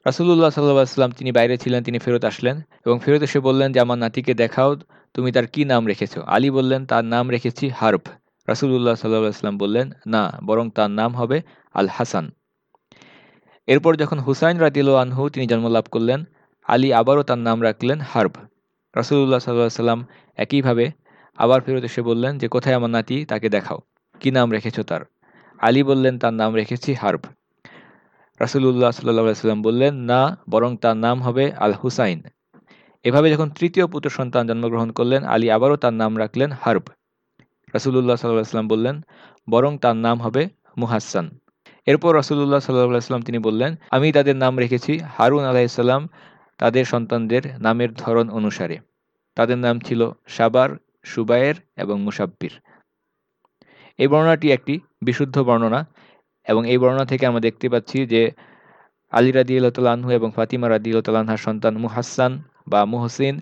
রাসুল্লাহ সাল্লাম তিনি বাইরে ছিলেন, তিনি ফেরত আসলেন এবং ফেরত এসে বললেন যে, আমার নাতিকে দেখাও, তুমি তার কি নাম রেখেছ? আলী বললেন, তার নাম রেখেছি হার্ব। রাসুল্লাহ সাল্লাহ আসলাম বললেন, না, বরং তার নাম হবে আল হাসান এরপর যখন হুসাইন রাদিল আনহু তিনি জন্মলাভ করলেন, আলী আবারও তার নাম রাখলেন হার্ব। রাসুলুল্লাহ সাল্লাহ সাল্লাম একইভাবে আবার ফেরত এসে বললেন যে, কোথায় আমার নাতি? তাকে দেখাও। কি নাম রেখেছ তার? আলী বললেন, তার নাম রেখেছি হার্ব। রাসুলুল্লাহ সাল্লাহ সাল্লাম বললেন, না, বরং তার নাম হবে আল হুসাইন। এভাবে যখন তৃতীয় পুত্র সন্তান জন্মগ্রহণ করলেন, আলী আবারও তার নাম রাখলেন হার্ব। রাসুলুল্লাহ সাল্লাহ সাল্লাম বললেন, বরং তার নাম হবে মুহাসান এরপর রাসুলুল্লাহ সাল্লাহ সাল্লাম তিনি বললেন, আমি তাদের নাম রেখেছি হারুন আলাইসাল্লাম তাদের সন্তানদের নামের ধরন অনুসারে। তাদের নাম ছিল সাবার, সুবায়ের এবং মুসাব্বির। এই বর্ণনাটি একটি বিশুদ্ধ বর্ণনা এবং এই বর্ণনা থেকে আমরা দেখতে পাচ্ছি যে আলী রাদি আনহু এবং ফাতিমা রাদি আনহার সন্তান মুহাসান বা মুহসিন,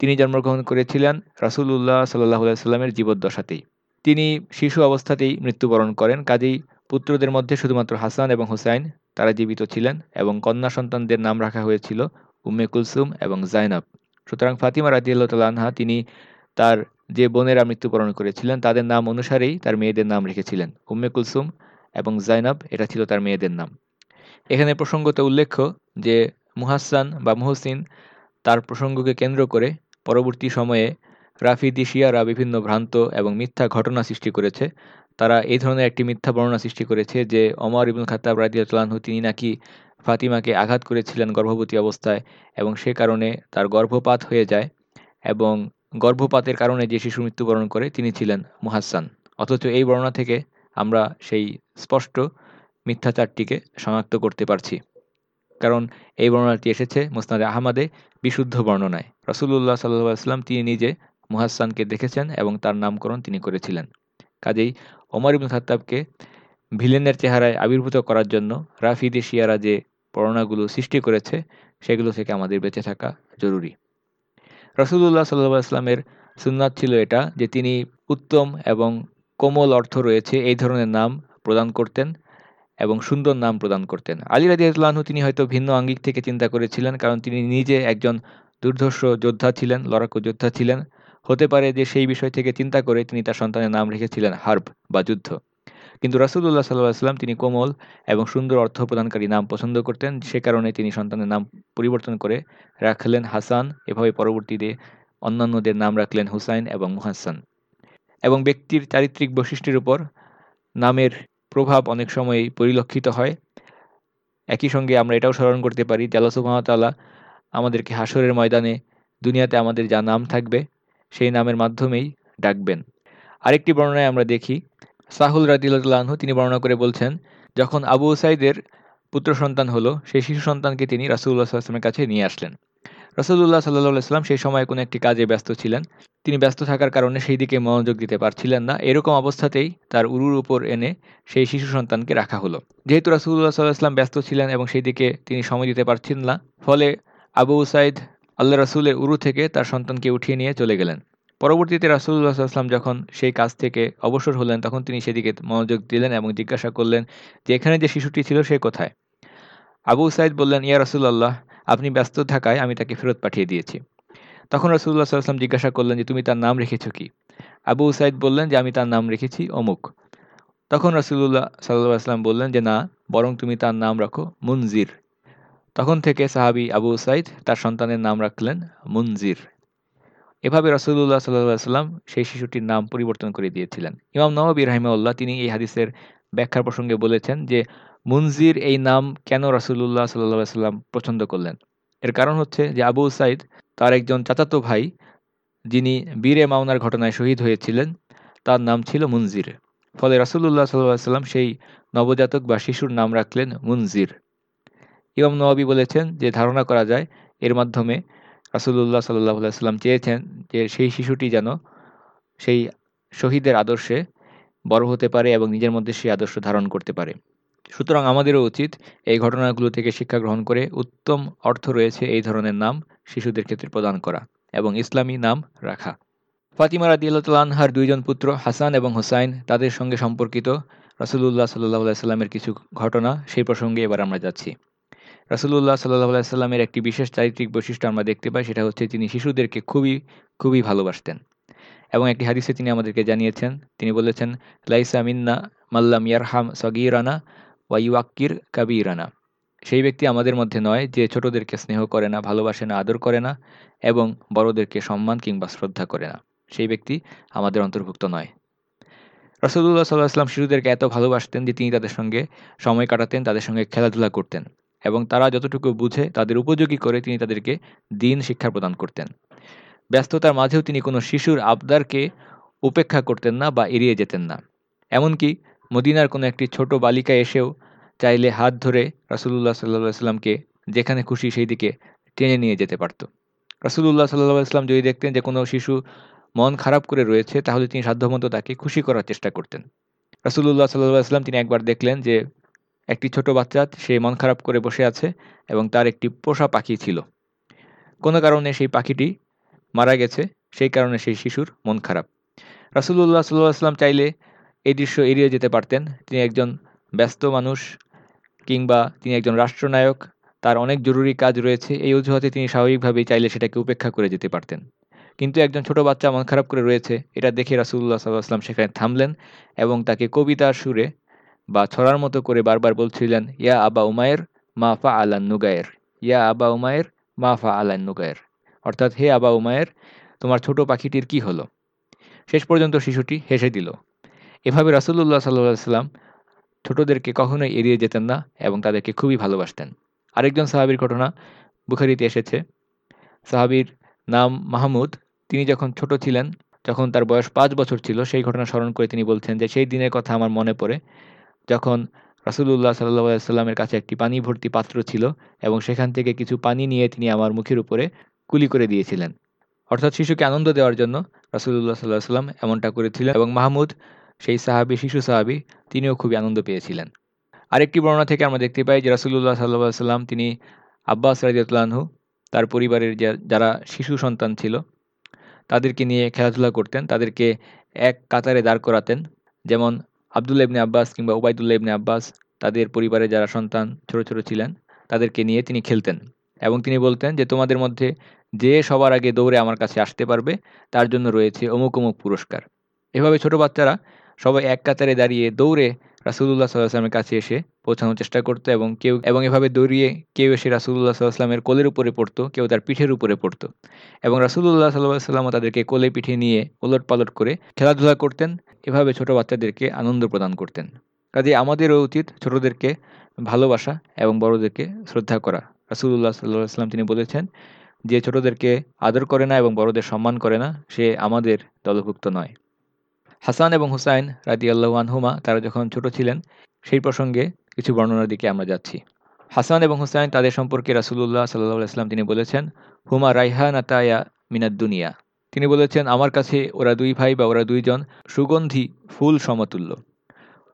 তিনি জন্মগ্রহণ করেছিলেন রাসুলুল্লাহ সাল্লাহ সাল্লামের জীবদ্দশাতেই। তিনি শিশু অবস্থাতেই মৃত্যুবরণ করেন, কাজেই পুত্রদের মধ্যে শুধুমাত্র হাসান এবং হুসাইন, তারা জীবিত ছিলেন এবং কন্যা সন্তানদের নাম রাখা হয়েছিল উম্মে কুলসুম এবং জাইনাব। সুতরাং ফাতিমা রাজিয়াল্লাহ আনহা, তিনি তার যে বোনেরা মৃত্যুবরণ করেছিলেন, তাদের নাম অনুসারেই তার মেয়েদের নাম রেখেছিলেন। উম্মে কুলসুম এবং জাইনাব, এটা ছিল তার মেয়েদের নাম। এখানে প্রসঙ্গত উল্লেখ্য যে মুহাসান বা মুহসিন তার প্রসঙ্গকে কেন্দ্র করে পরবর্তী সময়ে রাফিদি শিয়ারা বিভিন্ন ভ্রান্ত এবং মিথ্যা ঘটনা সৃষ্টি করেছে। তারা এই ধরনের একটি মিথ্যা বর্ণনা সৃষ্টি করেছে যে অমর ইবুল খাতাব রাজিয়াতলানহু তিনি নাকি ফাতিমাকে আঘাত করেছিলেন গর্ভবতী অবস্থায় এবং সে কারণে তার গর্ভপাত হয়ে যায় এবং গর্ভপাতের কারণে যে শিশু মৃত্যুবরণ করে তিনি ছিলেন মুহাসান অথচ এই বর্ণনা থেকে আমরা সেই স্পষ্ট মিথ্যাচারটিকে শনাক্ত করতে পারছি। কারণ এই বর্ণনাটি এসেছে মুসনাদে আহমাদে বিশুদ্ধ বর্ণনায়। রসুল্লাহ সাল্লাম তিনি নিজে মুহাসানকে দেখেছেন এবং তার নামকরণ তিনি করেছিলেন। কাজেই ওমর ইবুল খাত্তাবকে ভিলেনের চেহারায় আবির্ভূত করার জন্য রাফিদে শিয়ারা যে বর্ণনাগুলো সৃষ্টি করেছে, সেগুলো থেকে আমাদের বেঁচে থাকা জরুরি। রসুল্লাহ সাল্লাহ সুন্নাত ছিল এটা যে তিনি উত্তম এবং কোমল অর্থ রয়েছে এই ধরনের নাম প্রদান করতেন এবং সুন্দর নাম প্রদান করতেন। আলী রাজি তিনি হয়তো ভিন্ন আঙ্গিক থেকে চিন্তা করেছিলেন কারণ তিনি নিজে একজন দুর্ধর্ষ যোদ্ধা ছিলেন, লড়াকু যোদ্ধা ছিলেন। হতে পারে যে সেই বিষয় থেকে চিন্তা করে তিনি তার সন্তানের নাম রেখেছিলেন হার্ব বা যুদ্ধ। কিন্তু রাসুদুল্লাহ সাল্লাহ সাল্লাম তিনি কোমল এবং সুন্দর অর্থ প্রদানকারী নাম পছন্দ করতেন। সে কারণে তিনি সন্তানের নাম পরিবর্তন করে রাখলেন হাসান। এভাবে পরবর্তীতে অন্যান্যদের নাম রাখলেন হুসাইন এবং মুহাসান এবং ব্যক্তির চারিত্রিক বৈশিষ্ট্যের উপর নামের প্রভাব অনেক সময়ই পরিলক্ষিত হয়। একই সঙ্গে আমরা এটাও স্মরণ করতে পারি জালাসুবাহতাল্লাহ আমাদেরকে হাসরের ময়দানে দুনিয়াতে আমাদের যা নাম থাকবে সেই নামের মাধ্যমেই ডাকবেন। আরেকটি বর্ণনায় আমরা দেখি, সাহুল রাদিল্লাহু তিনি বর্ণনা করে বলছেন, যখন আবু সাইদের পুত্র সন্তান হলো, সেই শিশু সন্তানকে তিনি রাসুল্লাহ আসলামের কাছে নিয়ে আসলেন। রসুল্লাহ সাল্লাহ সাল্লাম সেই সময় কোনো একটি কাজে ব্যস্ত ছিলেন। তিনি ব্যস্ত থাকার কারণে সেই দিকে মনোযোগ দিতে পারছিলেন না। এরকম অবস্থাতেই তার উরুর উপর এনে সেই শিশু সন্তানকে রাখা হলো। যেহেতু রাসুল্লাহ সাল্লাহ ব্যস্ত ছিলেন এবং সেই দিকে তিনি সময় দিতে পারছেন না, ফলে আবু সাইদ আল্লাহ রাসুলের উরু থেকে তার সন্তানকে উঠিয়ে নিয়ে চলে গেলেন। পরবর্তীতে রাসুল্লাহ আসলাম যখন সেই কাজ থেকে অবসর হলেন, তখন তিনি সেদিকে মনোযোগ দিলেন এবং জিজ্ঞাসা করলেন যে, এখানে যে শিশুটি ছিল, সে কোথায়? আবু সাইদ বললেন, ইয়া রাসুল্লাহ আপনি ব্যস্ত থাকায় আমি তাকে ফেরত পাঠিয়ে দিয়েছি। তখন রসুল্লাহ সাল্লাম জিজ্ঞাসা করলেন যে, তুমি তার নাম রেখেছ কি? আবু সাইদ বললেন যে, আমি তার নাম রেখেছি অমুক। তখন রসুল্লাহ সাল্লাহ আসলাম বললেন যে, না, বরং তুমি তার নাম রাখো মুনজির। তখন থেকে সাহাবি আবু সাইদ তার সন্তানের নাম রাখলেন মুনজির। এভাবে রসুল্লাহ সাল্লাহ সাল্লাম সেই শিশুটির নাম পরিবর্তন করে দিয়েছিলেন। ইমাম নওয়াবি রাহিমাউল্লাহ তিনি এই হাদিসের ব্যাখ্যার প্রসঙ্গে বলেছেন যে, মুনজির এই নাম কেন রাসুল্লাহ সাল্লাহ সাল্লাম পছন্দ করলেন? এর কারণ হচ্ছে যে, আবু সাইদ তার একজন চাচাতো ভাই, যিনি বীরে মাওনার ঘটনায় শহীদ হয়েছিলেন, তার নাম ছিল মুনজির। ফলে রাসুল্লাহ সাল্লাহ সাল্লাম সেই নবজাতক বা শিশুর নাম রাখলেন মুনজির। ইমাম নবাবী বলেছেন যে ধারণা করা যায় এর মাধ্যমে রাসুল্লাহ সাল্লাহ সাল্লাম চেয়েছেন যে সেই শিশুটি যেন সেই শহীদের আদর্শে বড় হতে পারে এবং নিজের মধ্যে সেই আদর্শ ধারণ করতে পারে। সুতরাং আমাদেরও উচিত এই ঘটনাগুলো থেকে শিক্ষা গ্রহণ করে উত্তম অর্থ রয়েছে এই ধরনের নাম শিশুদের ক্ষেত্রে প্রদান করা এবং ইসলামী নাম রাখা। ফাতিমা রাদিয়াল্লাহার দুইজন পুত্র হাসান এবং হোসাইন, তাদের সঙ্গে সম্পর্কিত রাসুলুল্লাহ সাল্লাহ সাল্লামের কিছু ঘটনা, সেই প্রসঙ্গে এবার আমরা যাচ্ছি। রাসুলুল্লাহ সাল্লাহ সাল্লামের একটি বিশেষ চারিত্রিক বৈশিষ্ট্য আমরা দেখতে পাই, সেটা হচ্ছে তিনি শিশুদেরকে খুবই খুবই ভালোবাসতেন। এবং একটি হাদিসে তিনি আমাদেরকে জানিয়েছেন, তিনি বলেছেন, লাইসা মিন্না মাল্লাম ইয়ারহাম সগিরানা ওয়াইওয়াক্কির কাবিরানা। সেই ব্যক্তি আমাদের মধ্যে নয় যে ছোটদেরকে স্নেহ করে না, ভালোবাসে না, আদর করে না, এবং বড়দেরকে সম্মান কিংবা শ্রদ্ধা করে না। সেই ব্যক্তি আমাদের অন্তর্ভুক্ত নয়। রসদুল্লাহ সাল্লাহ আসলাম শিশুদেরকে এত ভালোবাসতেন যে তিনি তাদের সঙ্গে সময় কাটাতেন, তাদের সঙ্গে খেলাধুলা করতেন। এবং তারা যতটুকু বুঝে তাদের উপযোগী করে তিনি তাদেরকে দিন শিক্ষা প্রদান করতেন। ব্যস্ততার মাঝেও তিনি কোনো শিশুর আবদারকে উপেক্ষা করতেন না বা এড়িয়ে যেতেন না। এমনকি মদিনার কোনো একটি ছোট বালিকা এসেও চাইলে হাত ধরে রাসুলুল্লাহ সাল্লাহ সাল্লামকে যেখানে খুশি সেই দিকে টেনে নিয়ে যেতে পারত। রাসুলুল্লাহ সাল্লাহ আসলাম যদি দেখতেন যে কোনো শিশু মন খারাপ করে রয়েছে, তাহলে তিনি সাধ্যমতো তাকে খুশি করার চেষ্টা করতেন। রাসুলুল্লাহ সাল্লাহ আসলাম তিনি একবার দেখলেন যে একটি ছোট বাচ্চা সে মন খারাপ করে বসে আছে এবং তার একটি পোষা পাখি ছিল। কোনো কারণে সেই পাখিটি মারা গেছে, সেই কারণে সেই শিশুর মন খারাপ। রাসুলুল্লাহ সাল্লাহ আসলাম চাইলে এই দৃশ্য এড়িয়ে যেতে পারতেন। তিনি একজন ব্যস্ত মানুষ কিংবা তিনি একজন রাষ্ট্রনায়ক, তার অনেক জরুরি কাজ রয়েছে। এই অজুহাতে তিনি স্বাভাবিকভাবেই চাইলে সেটাকে উপেক্ষা করে যেতে পারতেন। কিন্তু একজন ছোট বাচ্চা মন খারাপ করে রয়েছে, এটা দেখে রাসুল্লাহ সাল্লাহাম সেখানে থামলেন এবং তাকে কবিতার সুরে বা ছড়ার মতো করে বারবার বলছিলেন, ইয়া আবা উমায়ের মা ফা আলান নুগায়ের ইয়া আবা উমায়ের মা ফা আলান নুগায়ের অর্থাৎ, হে আবা উমায়ের তোমার ছোট পাখিটির কি হলো? শেষ পর্যন্ত শিশুটি হেসে দিল, এভাবে রাসুল্লাহ সাল্লাহ সাল্লাম ছোটদেরকে কখনোই এড়িয়ে যেতেন না এবং তাদেরকে খুবই ভালোবাসতেন। আরেকজন সাহাবির ঘটনা বুখারিতে এসেছে। সাহাবির নাম মাহমুদ। তিনি যখন ছোট ছিলেন যখন তার বয়স পাঁচ বছর ছিল। সেই ঘটনা স্মরণ করে তিনি বলছেন যে, সেই দিনের কথা আমার মনে পড়ে। যখন রাসুলুল্লাহ সাল্লাহ সাল্লামের কাছে একটি পানি ভর্তি পাত্র ছিল এবং সেখান থেকে কিছু পানি নিয়ে তিনি আমার মুখের উপরে কুলি করে দিয়েছিলেন। অর্থাৎ শিশুকে আনন্দ দেওয়ার জন্য রাসুলুল্লাহ সাল্লাহ সাল্লাম এমনটা করেছিলেন এবং মাহমুদ, সেই সাহাবি, শিশু সাহাবি, তিনিও খুবই আনন্দ পেয়েছিলেন। আরেকটি বর্ণনা থেকে আমরা দেখতে পাই যে রাসুল্লাহ সাল্লাহ সাল্লাম তিনি আব্বাস রাজিউল্লাহু তার পরিবারের যারা শিশু সন্তান ছিল, তাদেরকে নিয়ে খেলাধুলা করতেন, তাদেরকে এক কাতারে দাঁড় করাতেন। যেমন আবদুল্লা ইবনে আব্বাস কিংবা ওবায়দুল্লা ইবনে আব্বাস তাদের পরিবারে যারা সন্তান ছোট ছোট ছিলেন, তাদেরকে নিয়ে তিনি খেলতেন এবং তিনি বলতেন যে, তোমাদের মধ্যে যে সবার আগে দৌড়ে আমার কাছে আসতে পারবে, তার জন্য রয়েছে অমুক অমুক পুরস্কার। এভাবে ছোট বাচ্চারা সবাই এক কাতারে দাঁড়িয়ে দৌড়ে রাসুল্লাহ আসলামের কাছে এসে পৌঁছানোর চেষ্টা করতো এবং কেউ, এবং এভাবে দৌড়িয়ে কেউ এসে রাসুল্লাহ সাল্লাহামের কোলের উপরে পড়তো, কেউ তার পিঠের উপরে পড়তো। এবং রাসুল্লাহ সাল্লাহ সাল্লামও তাদেরকে কোলে পিঠে নিয়ে ওলট পালট করে খেলাধুলা করতেন, এভাবে ছোট বাচ্চাদেরকে আনন্দ প্রদান করতেন। কাজে আমাদেরও উচিত ছোটদেরকে ভালোবাসা এবং বড়দেরকে শ্রদ্ধা করা। রাসুল্লাহ সাল্লাহ সাল্লাম তিনি বলেছেন, যে ছোটদেরকে আদর করে না এবং বড়দের সম্মান করে না, সে আমাদের দলভুক্ত নয়। হাসান এবং হুসাইন রাদি আল্লাহ আনহুমা, তারা যখন ছোট ছিলেন, সেই প্রসঙ্গে কিছু বর্ণনার দিকে আমরা যাচ্ছি। হাসান এবং হুসাইন তাদের সম্পর্কে রাসুল্লাহ সাল্লাহ ইসলাম তিনি বলেছেন, হুমা রাইহান আতায়া মিনাদ দুনিয়া। তিনি বলেছেন, আমার কাছে ওরা দুই ভাই বা ওরা দুইজন সুগন্ধি ফুল সমতুল্য।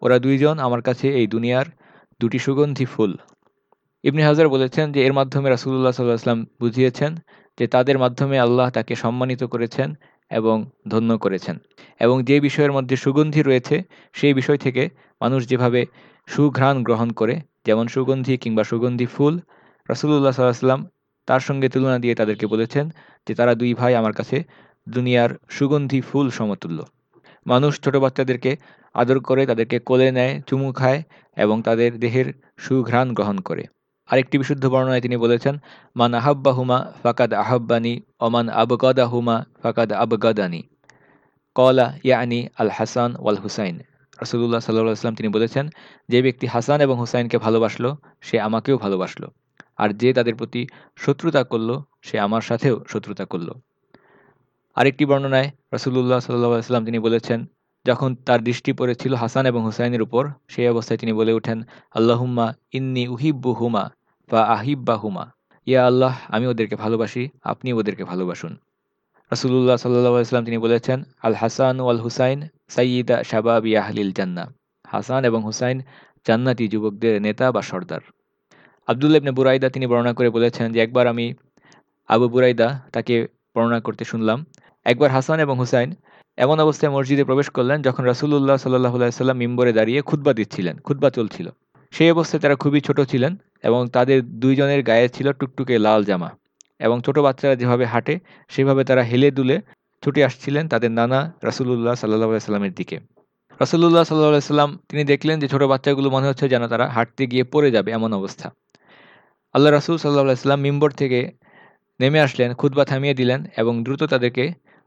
ওরা দুইজন আমার কাছে এই দুনিয়ার দুটি সুগন্ধি ফুল। ইবনে হাজার বলেছেন যে, এর মাধ্যমে রাসুল্লাহ সাল্লাহ আসলাম বুঝিয়েছেন যে তাদের মাধ্যমে আল্লাহ তাকে সম্মানিত করেছেন এবং ধন্য করেছেন এবং যে বিষয়ের মধ্যে সুগন্ধি রয়েছে, সেই বিষয় থেকে মানুষ যেভাবে সুঘ্রাণ গ্রহণ করে, যেমন সুগন্ধি কিংবা সুগন্ধি ফুল রাসুল্লাহ সাল্লাম তার সঙ্গে তুলনা দিয়ে তাদেরকে বলেছেন যে তারা দুই ভাই আমার কাছে দুনিয়ার সুগন্ধি ফুল সমতুল্য। মানুষ ছোট বাচ্চাদেরকে আদর করে, তাদেরকে কোলে নেয়, চুমু খায় এবং তাদের দেহের সুঘ্রাণ গ্রহণ করে। আরেকটি বিশুদ্ধ বর্ণনায় তিনি বলেছেন, মান আহাব্বাহুমা ফাকাদ আহাব্বানি ওমান আবগাদাহুমা ফাকাদ আবগাদানি। কলা ইয়ানি আল হাসান ওয়াল হুসাইন রসুল্লাহ সাল্লাহ তিনি বলেছেন, যে ব্যক্তি হাসান এবং হুসাইনকে ভালোবাসলো, সে আমাকেও ভালোবাসলো। আর যে তাদের প্রতি শত্রুতা করল, সে আমার সাথেও শত্রুতা করল। আরেকটি বর্ণনায় রসুল্লাহ সাল্লাহ আসলাম তিনি বলেছেন, যখন তার দৃষ্টি পড়েছিল হাসান এবং হুসাইনের উপর, সেই অবস্থায় তিনি বলে ওঠেন, আল্লাহুম্মা ইন্নি উহিব্বু হুমা বা আহিব্বা হুমা ইয়া আল্লাহ, আমি ওদেরকে ভালোবাসি আপনি ওদেরকে ভালোবাসুন রসুল্লাহ সাল্লাহ তিনি বলেছেন আল হাসান ওয়াল হুসাইন সাইয়িদা শাবাব ইয়াহলিল জান্না হাসান এবং হুসাইন জান্নাতি যুবকদের নেতা বা সর্দার। আবদুল্লা ইবনে বুরাইদা তিনি বর্ণনা করে বলেছেন যে, একবার আমি আবু বুরাইদা তাকে বর্ণনা করতে শুনলাম। একবার হাসান এবং হুসাইন এমন অবস্থায় মসজিদে প্রবেশ করলেন যখন রাসুল্লাহ সাল্লাহ সাল্লাম মিম্বরে দাঁড়িয়ে খুদ্া দিচ্ছিলেন খুদ্া চলছিল। সেই অবস্থায় তারা খুবই ছোট ছিলেন এবং তাদের দুইজনের গায়ে ছিল টুকটুকে লাল জামা। এবং ছোট বাচ্চারা যেভাবে হাঁটে, সেভাবে তারা হেলে দুলে ছুটে আসছিলেন তাদের নানা রাসুল্লাহ সাল্লাহ সাল্লামের দিকে। রাসুল্লাহ সাল্লাহ সাল্লাম, তিনি দেখলেন যে ছোট বাচ্চাগুলো মনে হচ্ছে যেন তারা হাঁটতে গিয়ে পড়ে যাবে এমন অবস্থা। আল্লাহ রাসুল সাল্লাহ সাল্লাম মিম্বর থেকে নেমে আসলেন, খুতবা থামিয়ে দিলেন এবং দ্রুত তাদেরকে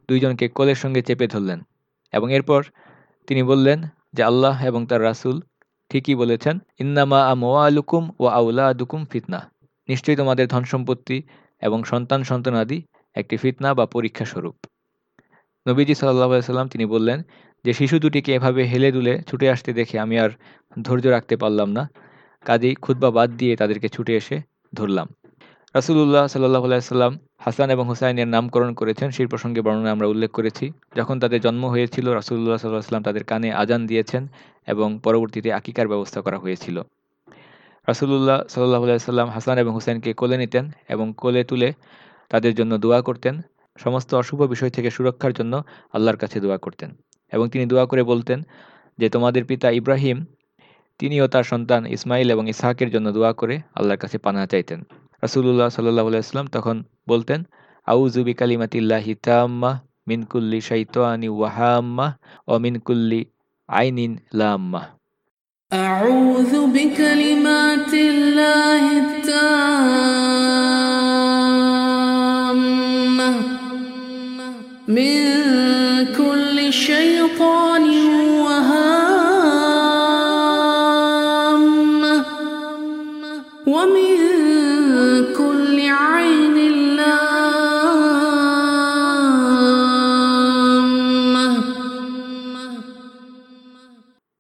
দুইজনকে কোলের সঙ্গে চেপে ধরলেন এবং এরপর তিনি বললেন যে আল্লাহ এবং তার রাসুল ঠিকই বলেছেন, ইন্নামা আমোয়ালুকুম ও আউলা আদুকুম ফিতনা। নিশ্চয়ই তোমাদের ধন সম্পত্তি এবং সন্তান সন্তানাদি একটি ফিতনা বা পরীক্ষা স্বরূপ। নবীজি সাল্লাহ সাল্লাম তিনি বললেন যে, শিশু দুটিকে এভাবে হেলে দুলে ছুটে আসতে দেখে আমি আর ধৈর্য রাখতে পারলাম না। কাজেই খুদ্া বাদ দিয়ে তাদেরকে ছুটে এসে ধরলাম। রাসুলুল্লাহ সাল্লাহ সাল্লাম হাসান এবং হুসাইনের নামকরণ করেছেন। সেই প্রসঙ্গে বর্ণনা আমরা উল্লেখ করেছি, যখন তাদের জন্ম হয়েছিল রাসুল্লাহ সাল্লাহ সাল্লাম তাদের কানে আজান দিয়েছেন এবং পরবর্তীতে আকিকার ব্যবস্থা করা হয়েছিল। রাসুলুল্লাহ সাল্লাহ সাল্লাম হাসান এবং হুসাইনকে কোলে নিতেন এবং কোলে তুলে তাদের জন্য দোয়া করতেন। সমস্ত অশুভ বিষয় থেকে সুরক্ষার জন্য আল্লাহর কাছে দোয়া করতেন এবং তিনি দোয়া করে বলতেন যে, তোমাদের পিতা ইব্রাহিম, তিনিও তার সন্তান ইসমাইল এবং ইসহাকের জন্য দোয়া করে আল্লাহর কাছে পানা চাইতেন। রাসুল্লাহ সাল্লাহ আলাইসলাম তখন বলতেন আউজুবি কালিমাতিল্লাহ হিতাম্মা মিনকুল্লি শাইতানি ওয়াহাম্মা ও মিনকুল্লি আইনিন লাম্মা أعوذ بكلمات الله التامة. من كل شيطان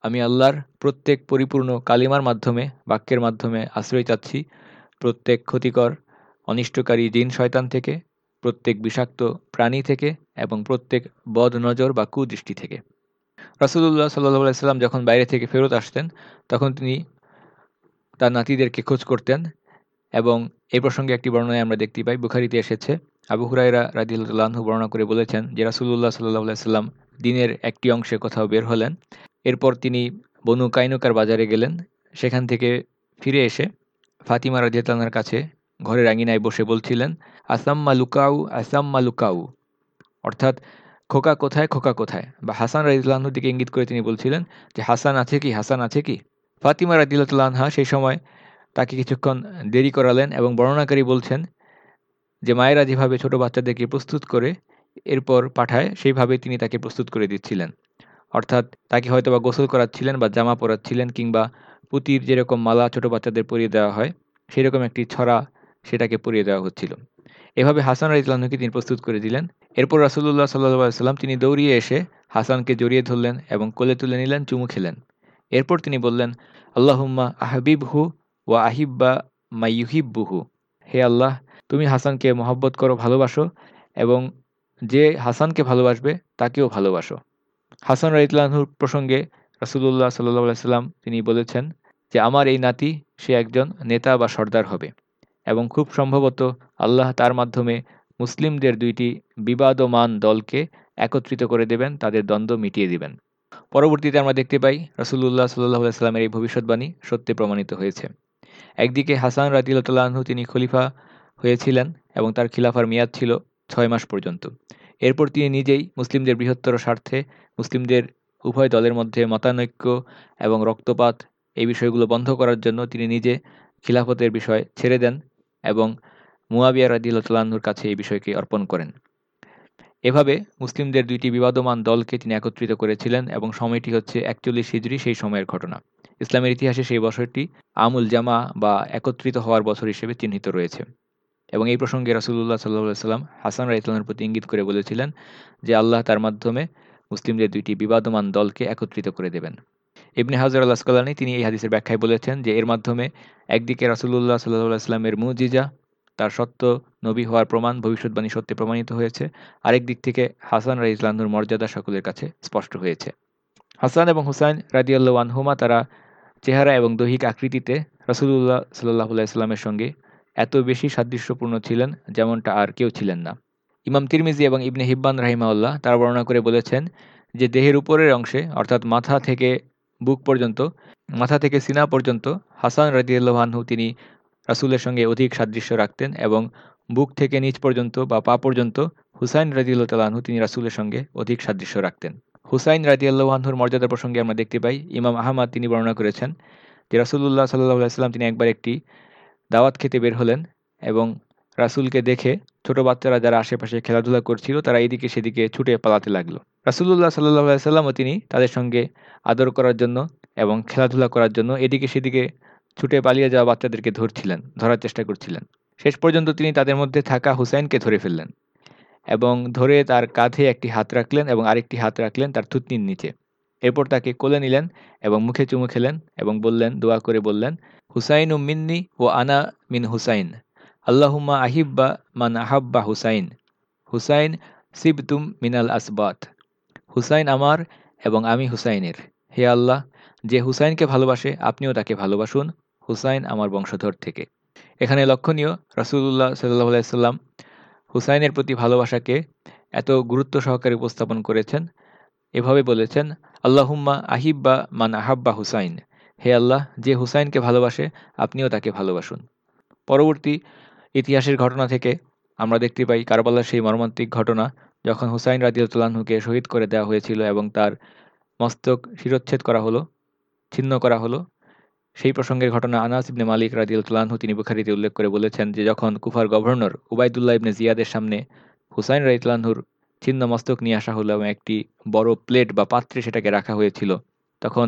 আমি আল্লাহর প্রত্যেক পরিপূর্ণ কালিমার মাধ্যমে, বাক্যের মাধ্যমে আশ্রয় চাচ্ছি। প্রত্যেক ক্ষতিকর, অনিষ্টকারী জিন শয়তান থেকে, প্রত্যেক বিষাক্ত প্রাণী থেকে এবং প্রত্যেক বদ নজর বা কুদৃষ্টি থেকে। রাসুলুল্লাহ সাল্লাহ সাল্লাম যখন বাইরে থেকে ফেরত আসতেন, তখন তিনি তার নাতিদেরকে খোঁজ করতেন এবং এই প্রসঙ্গে একটি বর্ণনায় আমরা দেখতে পাই, বুখারিতে এসেছে, আবু হুরাইরা রাদিউল্লাহু বর্ণনা করে বলেছেন যে রাসুলুল্লাহ সাল্লাহ সাল্লাম দিনের একটি অংশে কোথাও বের হলেন। এরপর তিনি বনু কাইনুকার বাজারে গেলেন। সেখান থেকে ফিরে এসে ফাতিমা রাজিয়াতানার কাছে ঘরের আঙিনায় বসে বলছিলেন, আসাম্মা লুকাউ আসাম্মা লুকাউ। অর্থাৎ, খোকা কোথায় খোকা কোথায়? বা হাসান রাজিউল্লাহর দিকে ইঙ্গিত করে তিনি বলছিলেন যে, হাসান আছে কি, হাসান আছে কি? ফাতিমা রাজিউল্লাহা সেই সময় তাকে কিছুক্ষণ দেরি করালেন এবং বর্ণনাকারী বলছেন যে, মায়েরা যেভাবে ছোট বাচ্চাদেরকে প্রস্তুত করে এরপর পাঠায়, সেইভাবে তিনি তাকে প্রস্তুত করে দিচ্ছিলেন। অর্থাৎ তাকে হয়তো বা গোসল করাচ্ছিলেন বা জামা পরাচ্ছিলেন কিংবা পুতির যেরকম মালা ছোট বাচ্চাদের পরিয়ে দেওয়া হয়, সেরকম একটি ছড়া সেটাকে পরিয়ে দেওয়া হচ্ছিল। এভাবে হাসান রাইতলানকে তিনি প্রস্তুত করে দিলেন। এরপর রাসুল্লাহ সাল্লাহ সাল্লাম তিনি দৌড়িয়ে এসে হাসানকে জড়িয়ে ধরলেন এবং কোলে তুলে নিলেন, চুমু খেলেন। এরপর তিনি বললেন, আল্লাহুম্মা আহবিব হু ওয়া আহিব্বা মাইয়ুহিব্বুহু হে আল্লাহ, তুমি হাসানকে মহব্বত করো, ভালোবাসো এবং যে হাসানকে ভালোবাসবে তাকেও ভালোবাসো। হাসান রাইতলানহুর প্রসঙ্গে রাসুলুল্লাহ সাল্লাহ সাল্লাম তিনি বলেছেন যে, আমার এই নাতি, সে একজন নেতা বা সর্দার হবে এবং খুব সম্ভবত আল্লাহ তার মাধ্যমে মুসলিমদের দুইটি বিবাদমান দলকে একত্রিত করে দেবেন, তাদের দ্বন্দ্ব মিটিয়ে দিবেন। পরবর্তীতে আমরা দেখতে পাই রাসুলুল্লাহ সাল্লাহ সাল্লামের এই ভবিষ্যৎবাণী সত্যে প্রমাণিত হয়েছে। একদিকে হাসান রাদিউল্লাহু তিনি খলিফা হয়েছিলেন এবং তার খিলাফার মেয়াদ ছিল ছয় মাস পর্যন্ত। এরপর তিনি নিজেই মুসলিমদের বৃহত্তর স্বার্থে মুসলিমদের উভয় দলের মধ্যে মতানৈক্য এবং রক্তপাত এই বিষয়গুলো বন্ধ করার জন্য তিনি নিজে খিলাফতের বিষয় ছেড়ে দেন এবং মুয়াবিয়া রাদিউল্লাহর কাছে এই বিষয়কে অর্পণ করেন। এভাবে মুসলিমদের দুইটি বিবাদমান দলকে তিনি একত্রিত করেছিলেন এবং সময়টি হচ্ছে একচল্লিশ হিজড়ি সেই সময়ের ঘটনা। ইসলামের ইতিহাসে সেই বছরটি আমুল জামা বা একত্রিত হওয়ার বছর হিসেবে চিহ্নিত রয়েছে এবং এই প্রসঙ্গে রাসুল্লাহ সাল্লাহ সাল্লাম হাসান রাইতলানের প্রতি ইঙ্গিত করে বলেছিলেন যে আল্লাহ তার মাধ্যমে মুসলিমদের দুইটি বিবাদমান দলকে একত্রিত করে দেবেন। ইবনে হাজার আল্লাহ তিনি এই হাদিসের ব্যাখ্যায় বলেছেন যে, এর মাধ্যমে একদিকে রাসুল্লাহ সাল্লাহ সাল্লামের মুজিজা, তার সত্য নবী হওয়ার প্রমাণ, ভবিষ্যৎবাণী, সত্যে প্রমাণিত হয়েছে। আরেক দিক থেকে হাসান রাই ইসলামুর মর্যাদা সকলের কাছে স্পষ্ট হয়েছে। হাসান এবং হুসাইন রাজিউল্লাহ আনহুমা তারা চেহারা এবং দৈহিক আকৃতিতে রাসুলুল্লাহ সাল্লাহ ইসলামের সঙ্গে এত বেশি সাদৃশ্যপূর্ণ ছিলেন, যেমনটা আর কেউ ছিলেন না। ইমাম তিরমিজি এবং ইবনে হিব্বান রাহিমাউল্লাহ তারা বর্ণনা করে বলেছেন যে দেহের উপরের অংশে, অর্থাৎ মাথা থেকে বুক পর্যন্ত, মাথা থেকে সিনা পর্যন্ত, হাসান রাজিউল্লাহানহু তিনি রাসুলের সঙ্গে অধিক সাদৃশ্য রাখতেন এবং বুক থেকে নিচ পর্যন্ত বা পা পর্যন্ত হুসাইন রাজিউল্লাহ তিনি রাসুলের সঙ্গে অধিক সাদৃশ্য রাখতেন। হুসাইন রাজিউল্লাহানহুর মর্যাদা প্রসঙ্গে আমরা দেখতে পাই, ইমাম আহমদ তিনি বর্ণনা করেছেন যে রাসুল্লাহ সাল্লাহ সাল্লাম তিনি একবার একটি দাওয়াত খেতে বের হলেন এবং রাসূলকে দেখে ছোট বাচ্চারা যারা আশেপাশে খেলাধুলা করছিল, তারা এদিকে সেদিকে ছুটে পালাতে লাগল। রাসূলুল্লাহ সাল্লাল্লাহু আলাইহি সাল্লামও তিনি তাদের সঙ্গে আদর করার জন্য এবং খেলাধুলা করার জন্য এদিকে সেদিকে ছুটে পালিয়ে যাওয়া বাচ্চাদেরকে ধরছিলেন, ধরার চেষ্টা করছিলেন। শেষ পর্যন্ত তিনি তাদের মধ্যে থাকা হুসাইনকে ধরে ফেললেন এবং ধরে তার কাঁধে একটি হাত রাখলেন এবং আরেকটি হাত রাখলেন তার থুতনির নিচে। এরপর তাকে কোলে নিলেন এবং মুখে চুমু খেলেন এবং বললেন, দোয়া করে বললেন, হুসাইন মিন্নি ও আনা মিন হুসাইন। আল্লাহুম্মা আহিব্বা মান আহাব্বা হুসাইন হুসাইন সিবতুম মিনাল আসবাত হুসাইন আমার এবং আমি হুসাইনের হে আল্লাহ, যে হুসাইনকে ভালোবাসে, আপনিও তাকে ভালোবাসুন। হুসাইন আমার বংশধর থেকে। এখানে লক্ষণীয়, রাসূলুল্লাহ সাল্লাহ সাল্লাম হুসাইনের প্রতি ভালোবাসাকে এত গুরুত্ব সহকারে উপস্থাপন করেছেন। এভাবে বলেছেন, আল্লাহুম্মা আহিব্বা মান আহাব্বা হুসাইন। হে আল্লাহ, যে হুসাইনকে ভালোবাসে, আপনিও তাকে ভালোবাসুন। পরবর্তী ইতিহাসের ঘটনা থেকে আমরা দেখতে পাই কারবালার সেই মর্মান্তিক ঘটনা যখন হুসাইন রাদিয়াতুল্লাহকে শহীদ করে দেওয়া হয়েছিল এবং তার মস্তক শিরোচ্ছেদ করা হলো, ছিন্ন করা হলো। সেই প্রসঙ্গের ঘটনা আনাস ইবনে মালিক রাদিয়াতুল্লাহু তিনি বুখারিতে উল্লেখ করে বলেছেন যে যখন কুফার গভর্নর উবাইদুল্লাহ ইবনে জিয়াদের সামনে হুসাইন রাদিয়াতুল্লাহুর ছিন্ন মস্তক নিয়ে আসা হলো এবং একটি বড় প্লেট বা পাত্রে সেটাকে রাখা হয়েছিল, তখন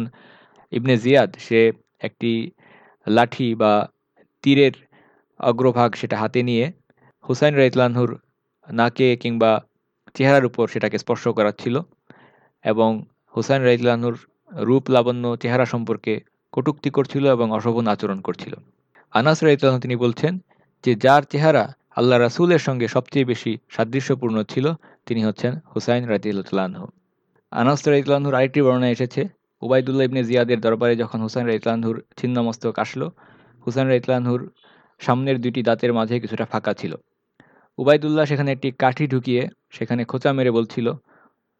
ইবনে জিয়াদ সে একটি লাঠি বা তীরের অগ্রভাগ সেটা হাতে নিয়ে হুসাইন রাইতলানহুর নাকে কিংবা চেহারার উপর সেটাকে স্পর্শ করাচ্ছিল এবং হুসাইন রাইতলানহুর রূপ লাবণ্য চেহারা সম্পর্কে কটুক্তি করছিল এবং অশোভন আচরণ করছিল। আনাস রাইতলানহু তিনি বলছেন যে, যার চেহারা আল্লাহ রাসূলের সঙ্গে সবচেয়ে বেশি সাদৃশ্যপূর্ণ ছিল তিনি হচ্ছেন হুসাইন রাদিয়াল্লাহু আনাস রাদিয়াল্লাহুর আরেকটি বর্ণনা এসেছে, উবাইদুল্লাহ ইবনে জিয়াদের দরবারে যখন হুসাইন রাইতলানহুর ছিন্নমস্তক আসলো, হুসাইন রাদিয়াল্লাহুর সামনের দুইটি দাঁতের মাঝে কিছুটা ফাঁকা ছিল। উবাইদুল্লাহ সেখানে একটি কাঠি ঢুকিয়ে সেখানে খোঁচা মেরে বলছিল,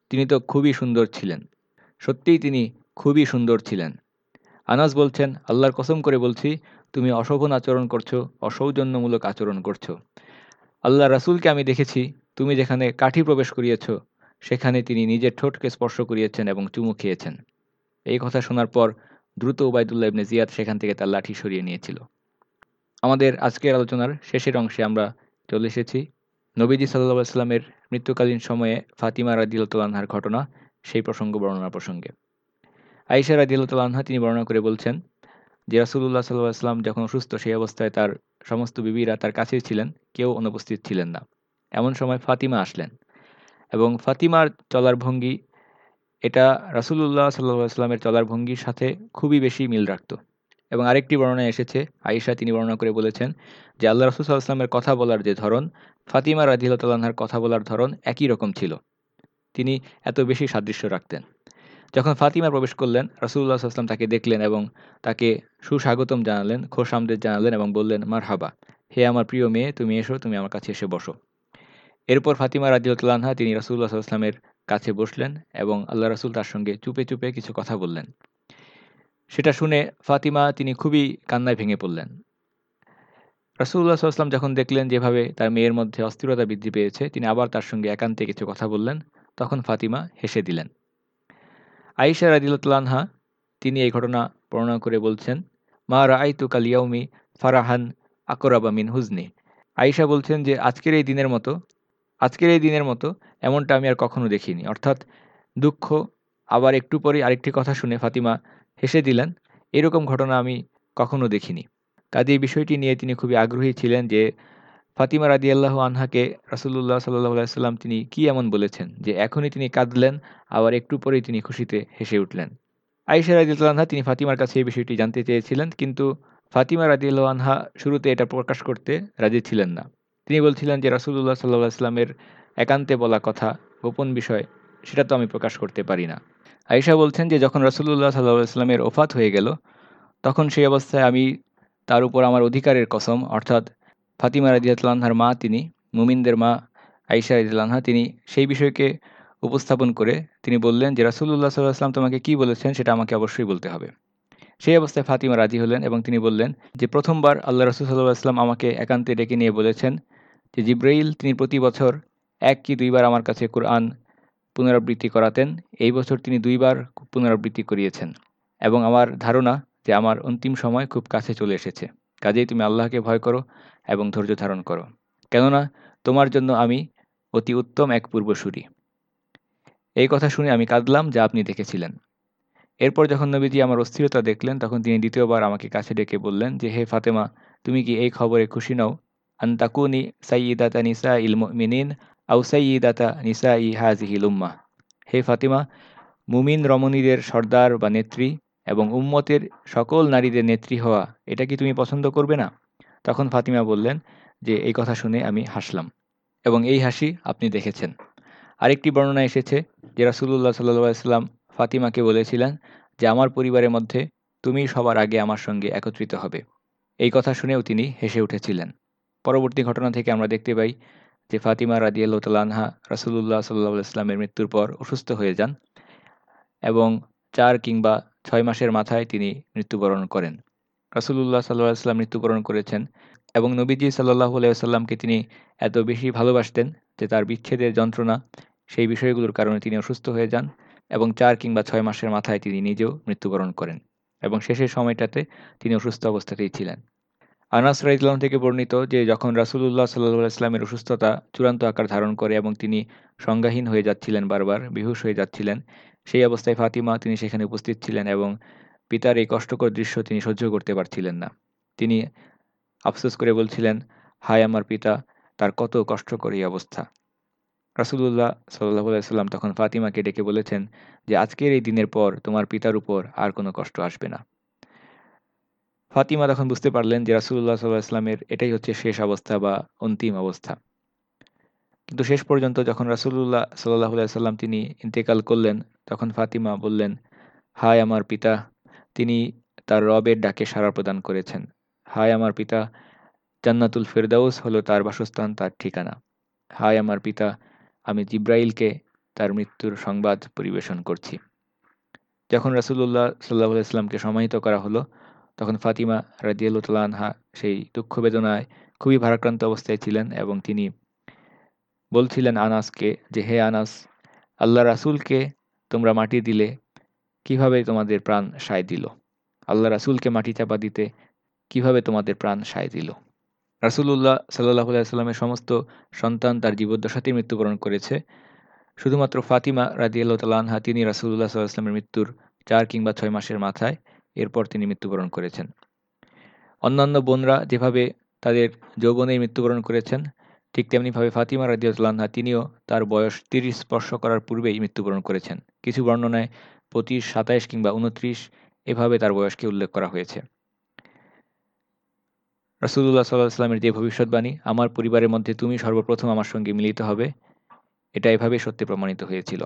তিনি তো খুবই সুন্দর ছিলেন। সত্যিই তিনি খুবই সুন্দর ছিলেন। আনাস বলছেন, আল্লাহর কসম করে বলছি, তুমি অশোভন আচরণ করছ, অসৌজন্যমূলক আচরণ করছ। আল্লাহ রাসূলকে আমি দেখেছি, তুমি যেখানে কাঠি প্রবেশ করিয়েছ, সেখানে তিনি নিজের ঠোঁটকে স্পর্শ করিয়েছেন এবং চুমু খেয়েছেন। এই কথা শোনার পর দ্রুত উবাইদুল্লাহ ইবনে জিয়াদ সেখান থেকে তার লাঠি সরিয়ে নিয়েছিল। আমাদের আজকের আলোচনার শেষের অংশে আমরা চলে এসেছি। নবীজি সাল্লাহ সাল্লামের মৃত্যুকালীন সময়ে ফাতিমা রাদিউল্লাহার ঘটনা, সেই প্রসঙ্গ বর্ণনা প্রসঙ্গে। আইসা রাদিউল্লাহা তিনি বর্ণনা করে বলছেন যে রাসুল্লাহ সাল্লাহ আসলাম যখন অসুস্থ সেই অবস্থায় তার সমস্ত বিবিরা তার কাছেই ছিলেন, কেউ অনুপস্থিত ছিলেন না। এমন সময় ফাতিমা আসলেন এবং ফাতিমার চলার ভঙ্গি, এটা রাসুলুল্লাহ সাল্লাহ আসলামের চলার ভঙ্গির সাথে খুবই বেশি মিল রাখত। এবং আরেকটি বর্ণনায় এসেছে, আয়েশা তিনি বর্ণনা করে বলেছেন যে আল্লাহ রসুল সাল্লাহামের কথা বলার যে ধরন, ফাতিমা রাজিউল্লাহার কথা বলার ধরন একই রকম ছিল। তিনি এত বেশি সাদৃশ্য রাখতেন। যখন ফাতিমা প্রবেশ করলেন রাসুল্লাহ আসলাম তাকে দেখলেন এবং তাকে সুস্বাগতম জানালেন, খোশ আমদের জানালেন এবং বললেন মার হাবা হে আমার প্রিয় মেয়ে, তুমি এসো, তুমি আমার কাছে এসে বসো। এরপর ফাতিমা রাজিউল্লাহা তিনি রাসুল্লাহ আসলামের কাছে বসলেন এবং আল্লাহ রাসুল তার সঙ্গে চুপে চুপে কিছু কথা বললেন। সেটা শুনে ফাতিমা তিনি খুবই কান্নায় ভেঙে পড়লেন। রাসুল্লাহ আসলাম যখন দেখলেন যেভাবে তার মেয়ের মধ্যে অস্থিরতা বৃদ্ধি পেয়েছে, তিনি আবার তার সঙ্গে একান্তে কিছু কথা বললেন। তখন ফাতিমা হেসে দিলেন। আইসা রাদিল্লাহা তিনি এই ঘটনা বর্ণনা করে বলছেন, মা রাআইতু কালিয়াউমি ফারাহান আকরাবা মিন হুজনি। আইসা বলছেন যে, আজকের এই দিনের মতো, আজকের এই দিনের মতো এমনটা আমি আর কখনো দেখিনি। অর্থাৎ দুঃখ আবার একটু পরে আরেকটি কথা শুনে ফাতিমা হেসে দিলেন, এরকম ঘটনা আমি কখনো দেখিনি। কাজে এই বিষয়টি নিয়ে তিনি খুবই আগ্রহী ছিলেন যে ফাতিমা রাদি আল্লাহ আনহাকে রাসুল্লাহ সাল্লাহ সাল্লাম তিনি কি এমন বলেছেন যে এখনই তিনি কাঁদলেন, আবার একটু পরেই তিনি খুশিতে হেসে উঠলেন। আইসা রাদিউল্লাহা তিনি ফাতিমার কাছে এই বিষয়টি জানতে চেয়েছিলেন, কিন্তু ফাতিমা রাদিউল্লাহ আনহা শুরুতে এটা প্রকাশ করতে রাজি ছিলেন না। তিনি বলছিলেন যে রাসুল্লাহ সাল্লাহ আসলামের একান্তে বলা কথা গোপন বিষয়, সেটা তো আমি প্রকাশ করতে পারি না। আয়েশা বলছেন যে, যখন রাসুল্লাহ সাল্লাহ আসলামের ওফাত হয়ে গেল, তখন সেই অবস্থায় আমি তার উপর আমার অধিকারের কসম, অর্থাৎ ফাতিমা রাজিয়াতলানহার মা তিনি, মুমিনদের মা আইসা রাজিয়াল্লাহা তিনি, সেই বিষয়কে উপস্থাপন করে তিনি বললেন যে রাসুল্লাহ সাল্লাহ তোমাকে কি বলেছেন সেটা আমাকে অবশ্যই বলতে হবে। সেই অবস্থায় ফাতিমা রাজি হলেন এবং তিনি বললেন যে, প্রথমবার আল্লাহ রসুল সাল্লাহ আসলাম আমাকে একান্তে ডেকে নিয়ে বলেছেন যে, জিব্রাইল তিনি প্রতি বছর এক কি দুইবার আমার কাছে কোরআন পুনরাবৃত্তি করাতেন। এই বছর তিনি দুইবার পুনরাবৃত্তি করিয়েছেন এবং আমার ধারণা যে আমার অন্তিম সময় খুব কাছে চলে এসেছে। কাজেই তুমি আল্লাহকে ভয় করো এবং ধৈর্য ধারণ করো। কেননা তোমার জন্য আমি অতি উত্তম এক পূর্বসূরি। এই কথা শুনে আমি কাঁদলাম যা আপনি দেখেছিলেন। এরপর যখন নবীজি আমার অস্থিরতা দেখলেন, তখন তিনি দ্বিতীয়বার আমাকে কাছে ডেকে বললেন যে, হে ফাতেমা, তুমি কি এই খবরে খুশি নও? আন্তাকুনি সাইয়িদাতা নিসা ইল মিনিন আউ সাইয়িদাতা নিসা ই হাজিহিল উম্মা হে ফাতিমা, মুমিন রমণীদের সর্দার বা নেত্রী এবং উম্মতের সকল নারীদের নেত্রী হওয়া, এটা কি তুমি পছন্দ করবে না? তখন ফাতিমা বললেন যে, এই কথা শুনে আমি হাসলাম এবং এই হাসি আপনি দেখেছেন। আরেকটি বর্ণনা এসেছে যে রাসুল্লাহ সাল্লাম ফাতিমাকে বলেছিলেন যে, আমার পরিবারের মধ্যে তুমি সবার আগে আমার সঙ্গে একত্রিত হবে। এই কথা শুনেও তিনি হেসে উঠেছিলেন। পরবর্তী ঘটনা থেকে আমরা দেখতে পাই যে ফাতিমা রাদিয়াল্লাহ রাসুল্লাহ সাল্লাহ ইসলামের মৃত্যুর পর অসুস্থ হয়ে যান এবং চার কিংবা ছয় মাসের মাথায় তিনি মৃত্যুবরণ করেন। রাসুলুল্লাহ সাল্লাহ ইসলাম মৃত্যুবরণ করেছেন এবং নবীজি সাল্লাহ আলাইসাল্লামকে তিনি এত বেশি ভালোবাসতেন যে তার বিচ্ছেদের যন্ত্রণা সেই বিষয়গুলোর কারণে তিনি অসুস্থ হয়ে যান এবং চার কিংবা ছয় মাসের মাথায় তিনি নিজেও মৃত্যুবরণ করেন এবং শেষের সময়টাতে তিনি অসুস্থ অবস্থাতেই ছিলেন। আনাস রাইজলাম থেকে বর্ণিত যে, যখন রাসুলুল্লাহ সাল্লাহ ইসলামের অসুস্থতা চূড়ান্ত আকার ধারণ করে এবং তিনি সংজ্ঞাহীন হয়ে যাচ্ছিলেন বারবার, বিহুশ হয়ে যাচ্ছিলেন, সেই অবস্থায় ফাতিমা তিনি সেখানে উপস্থিত ছিলেন এবং পিতার এই কষ্টকর দৃশ্য তিনি সহ্য করতে পারছিলেন না। তিনি আফসোস করে বলছিলেন, হায় আমার পিতা, তার কত কষ্টকর এই অবস্থা। রাসুলুল্লাহ সাল্লাহ সাল্লাম তখন ফাতিমাকে ডেকে বলেছেন যে, আজকের এই দিনের পর তোমার পিতার উপর আর কোনো কষ্ট আসবে না। ফাতিমা তখন বুঝতে পারলেন যে রাসুল্লাহ সাল্লাহ ইসলামের এটাই হচ্ছে শেষ অবস্থা বা অন্তিম অবস্থা। কিন্তু শেষ পর্যন্ত যখন রাসুল্লাহ সাল্লাহ সাল্লাম তিনি ইন্তেকাল করলেন, তখন ফাতিমা বললেন, হায় আমার পিতা, তিনি তার রবের ডাকে সাড়া প্রদান করেছেন। হায় আমার পিতা, জান্নাতুল ফেরদাউস হলো তার বাসস্থান, তার ঠিকানা। হায় আমার পিতা, আমি জিব্রাইলকে তার মৃত্যুর সংবাদ পরিবেশন করছি। যখন রাসুল্লাহ সাল্লাহ ইসলামকে সমাহিত করা হলো তখন ফাতিমা রাজিয়ালুতলানহা সেই দুঃখ বেদনায় খুবই ভারাক্রান্ত অবস্থায় ছিলেন এবং তিনি বলছিলেন আনাসকে যে, হে আনাস, আল্লাহ রাসুলকে তোমরা মাটি দিলে কীভাবে তোমাদের প্রাণ সায় দিল? আল্লাহ রাসুলকে মাটি চাপা দিতে কীভাবে তোমাদের প্রাণ সায় দিল? রাসুলুল্লাহ সাল্লাহ সাল্লামের সমস্ত সন্তান তার জীবদ্দশাতেই মৃত্যুবরণ করেছে। শুধুমাত্র ফাতিমা রাদিয়াল্লাহ তালানহা তিনি রাসুল্লাহ সাল্লাহামের মৃত্যুর চার কিংবা ছয় মাসের মাথায় এরপর তিনি মৃত্যুবরণ করেছেন। অন্যান্য বোনরা যেভাবে তাদের যৌবনেই মৃত্যুবরণ করেছেন, ঠিক তেমনিভাবে ফাতিমা রাদিয়াল্লাহা তিনিও তার বয়স তিরিশ স্পর্শ করার পূর্বেই মৃত্যুবরণ করেছেন। কিছু বর্ণনায় পঁচিশ, সাতাইশ কিংবা উনত্রিশ এভাবে তার বয়সকে উল্লেখ করা হয়েছে। রাসুল্লাহ সাল্লাহ সাল্লামের যে ভবিষ্যৎবাণী, আমার পরিবারের মধ্যে তুমি সর্বপ্রথম আমার সঙ্গে মিলিত হবে, এটা এভাবে সত্যি প্রমাণিত হয়েছিল।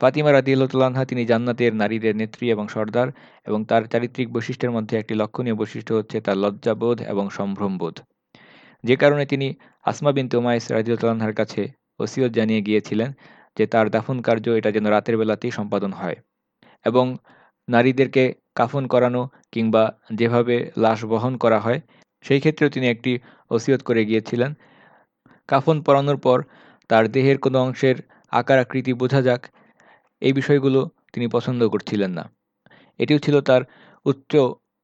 ফাতিমা রাদিউল্লাহা তিনি জান্নাতের নারীদের নেত্রী এবং সর্দার এবং তার চারিত্রিক বৈশিষ্ট্যের মধ্যে একটি লক্ষণীয় বৈশিষ্ট্য হচ্ছে তার লজ্জাবোধ এবং সম্ভ্রমবোধ। যে কারণে তিনি আসমা বিন তোমাইস রাজিউল্লাহার কাছে ওসিয়ত জানিয়ে গিয়েছিলেন যে তার দাফন কার্য এটা যেন রাতের বেলাতেই সম্পাদন হয় এবং নারীদেরকে কাফন করানো কিংবা যেভাবে লাশ বহন করা হয়, সেই ক্ষেত্রেও তিনি একটি ওসিয়ত করে গিয়েছিলেন। কাফন পরানোর পর তার দেহের কোনো অংশের আকার আকৃতি বোঝা যাক এই বিষয়গুলো তিনি পছন্দ করছিলেন না। এটিও ছিল তার উচ্চ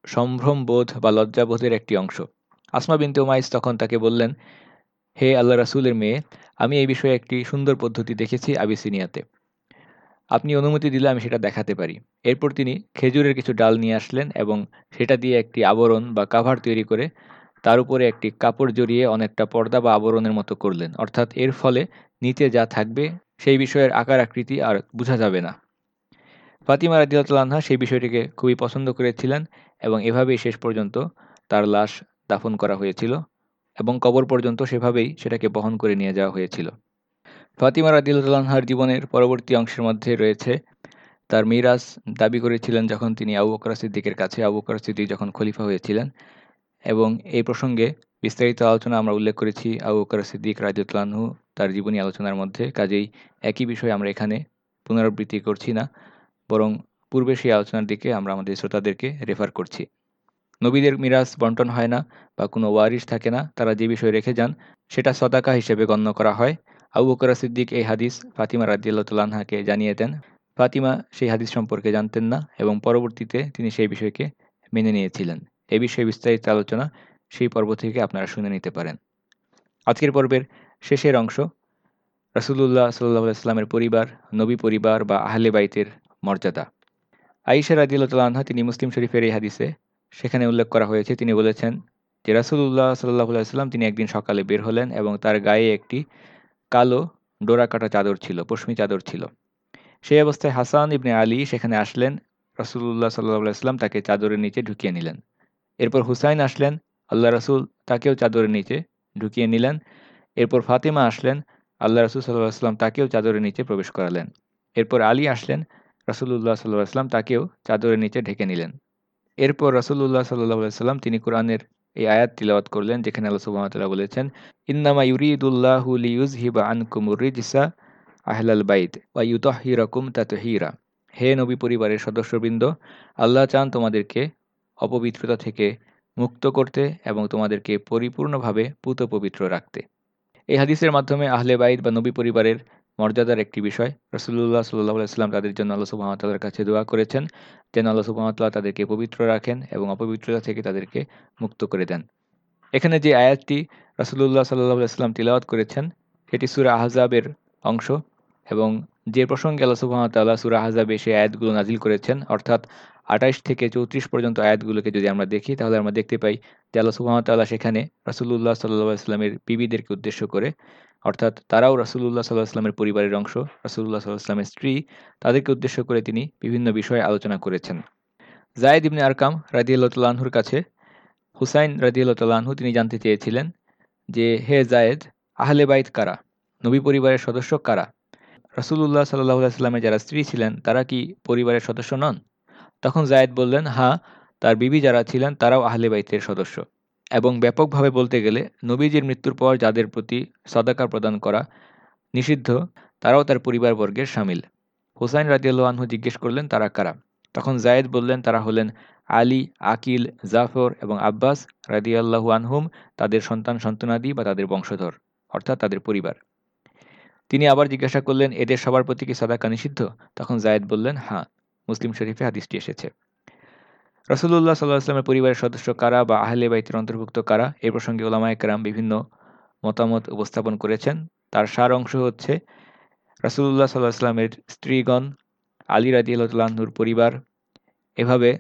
সম্ভ্রম বোধ বা লজ্জাবোধের একটি অংশ। আসমা বিনতে উমাইস তখন তাকে বললেন, হে আল্লাহ রাসুলের মেয়ে, আমি এই বিষয়ে একটি সুন্দর পদ্ধতি দেখেছি আবিসিনিয়াতে। আপনি অনুমতি দিলে আমি সেটা দেখাতে পারি। এরপর তিনি খেজুরের কিছু ডাল নিয়ে আসলেন এবং সেটা দিয়ে একটি আবরণ বা কাভার তৈরি করে তার উপরে একটি কাপড় জড়িয়ে অনেকটা পর্দা বা আবরণের মতো করলেন। অর্থাৎ এর ফলে নিচে যা থাকবে সেই বিষয়ের আকার আকৃতি আর বোঝা যাবে না। ফাতিমা রাদিউল্লাহা সেই বিষয়টিকে খুবই পছন্দ করেছিলেন এবং এভাবেই শেষ পর্যন্ত তার লাশ দাফন করা হয়েছিল এবং কবর পর্যন্ত সেভাবেই সেটাকে বহন করে নিয়ে যাওয়া হয়েছিল। ফাতিমা রাদিউল্লাহার জীবনের পরবর্তী অংশের মধ্যে রয়েছে, তার মিরাজ দাবি করেছিলেন যখন তিনি আবু বকর সিদ্দিকের কাছে, আবু বকর সিদ্দিক যখন খলিফা হয়েছিলেন এবং এই প্রসঙ্গে বিস্তারিত আলোচনা আমরা উল্লেখ করেছি আবু বকর সিদ্দিক রাজিউল্লাহু তার জীবনী আলোচনার মধ্যে। কাজেই একই বিষয় আমরা এখানে পুনরাবৃত্তি করছি না, বরং পূর্বে সেই আলোচনার দিকে আমরা আমাদের শ্রোতাদেরকে রেফার করছি। নবীদের মিরাজ বন্টন হয় না বা কোনো ওয়ারিশ থাকে না, তারা যে বিষয় রেখে যান সেটা সদাকা হিসেবে গণ্য করা হয়। আবু বকর সিদ্দিক এই হাদিস ফাতিমা রাদিয়াল্লাহকে জানিয়ে দেন। ফাতিমা সেই হাদিস সম্পর্কে জানতেন না এবং পরবর্তীতে তিনি সেই বিষয়কে মেনে নিয়েছিলেন। এ বিষয়ে বিস্তারিত আলোচনা সেই পর্ব থেকে আপনারা শুনে নিতে পারেন। আজকের পর্বের শেষের অংশ, রাসুলুল্লাহ সাল্লাহ ইসলামের পরিবার, নবী পরিবার বা আহলে বাইতের মর্যাদা। আইসা রাদিউল্লাহ আনহা, তিনি মুসলিম শরীফের এই হাদিসে সেখানে উল্লেখ করা হয়েছে। তিনি বলেছেন যে, রাসুলুল্লাহ সাল্লাহ সাল্লাম তিনি একদিন সকালে বের হলেন এবং তার গায়ে একটি কালো ডোরা কাটা চাদর ছিল, পশমি চাদর ছিল। সেই অবস্থায় হাসান ইবনে আলী সেখানে আসলেন। রাসুল্লাহ সাল্লাহ সাল্লাম তাকে চাদরের নিচে ঢুকিয়ে নিলেন। এরপর হুসাইন আসলেন আল্লাহ রাসুল তাকেও চাদরের নিচে ঢুকিয়ে নিলেন। এরপর ফাতেমা আসলেন, আল্লাহ রসুল সাল্লাহ আসলাম তাকেও চাদরের নিচে প্রবেশ করালেন। এরপর আলী আসলেন, রাসুলুল্লাহ সাল্লাহ আসলাম তাকেও চাদরের নিচে ঢেকে নিলেন। এরপর রাসুলুল্লাহ সাল্লাহ সাল্লাম তিনি কোরআনের এই আয়াত তিলাওয়াত করলেন, যেখানে আল্লাহ সুবাহতাল্লাহ বলেছেন, ইন্নামা ইউরিদুল্লাহ লিউজ হিবা আন আনকুমুরিজিসা আহলাল বাইদ ওয়া ইউতহিরকুম তাতহিরা। হে নবী পরিবারের সদস্যবৃন্দ, আল্লাহ চান তোমাদেরকে অপবিত্রতা থেকে মুক্ত করতে এবং তোমাদেরকে পরিপূর্ণভাবে পুত পবিত্র রাখতে। এই হাদিসের মাধ্যমে আহলে বাইদ বা নবী পরিবারের মর্যাদার একটি বিষয়। রসুল্লাহ সাল্লাহ সাল্লাম তাদের জন্য আল্লাহ সুবাহতাল্লার কাছে দোয়া করেছেন, যেন আল্লাহ সুবাহতাল্লাহ তাদেরকে পবিত্র রাখেন এবং অপবিত্রতা থেকে তাদেরকে মুক্ত করে দেন। এখানে যে আয়াতটি রসুল্লাহ সাল্লাহ সাল্লাম তিলাওয়াত করেছেন সেটি সুরা আহজাবের অংশ এবং যে প্রসঙ্গে আল্লাহ সুবাহতাল্লাহ সুরা আহজাবে সেই আয়াতগুলো নাজিল করেছেন, অর্থাৎ আঠাইশ থেকে চৌত্রিশ পর্যন্ত আয়াতগুলোকে যদি আমরা দেখি, তাহলে আমরা দেখতে পাই যে আল্লাহ সুবাহতাল্লাহ সেখানে রাসুল্লাহ সাল্লাহ ইসলামের বিবিদেরকে উদ্দেশ্য করে, অর্থাৎ তারাও রাসুল্লাহ সাল্লাহ ইসলামের পরিবারের অংশ রাসুল্লাহ সাল্লাহ ইসলামের স্ত্রী, তাদেরকে উদ্দেশ্য করে তিনি বিভিন্ন বিষয়ে আলোচনা করেছেন। জায়দ ইবনে আরকাম রাজিউল্লাহর কাছে, হুসাইন রাজিউল্লাহু তিনি জানতে চেয়েছিলেন যে, হে জায়েদ, আহলে বাইত কারা? নবী পরিবারের সদস্য কারা? রাসুল্লাহ সাল্লাহ সাল্লামের যারা স্ত্রী ছিলেন, তারা কি পরিবারের সদস্য নন? তখন জায়েদ বললেন হ্যাঁ তার বিবি যারা ছিলেন তারাও আহলে বাইতের সদস্য। এবং ব্যাপকভাবে বলতে গেলে, নবীজির মৃত্যুর পর যাদের প্রতি সদাকা প্রদান করা নিষিদ্ধ, তারাও তার পরিবারবর্গের সামিল। হুসাইন রাজিউল্লাহ আনহু জিজ্ঞেস করলেন, তারা কারা? তখন জায়েদ বললেন, তারা হলেন আলী, আকিল, জাফর এবং আব্বাস রাদিয়াল্লাহু আনহুম, তাদের সন্তান সন্তানাদি বা তাদের বংশধর, অর্থাৎ তাদের পরিবার। তিনি আবার জিজ্ঞাসা করলেন, এদের সবার প্রতি কি সাদাকা নিষিদ্ধ? তখন জায়েদ বললেন হ্যাঁ মুসলিম শরীফে হাদিসটি এসেছে। রসুল্লাহ সাল্লাহ আসলামের পরিবারের সদস্য কারা বা আহলে বাইতের অন্তর্ভুক্ত কারা? এ প্রসঙ্গে ওলামায় একরাম বিভিন্ন মতামত উপস্থাপন করেছেন। তার সার অংশ হচ্ছে রাসুল্লাহ সাল্লাহ আসলামের স্ত্রীগণ, আলী রাজি আল্লাহনুর পরিবার। এভাবে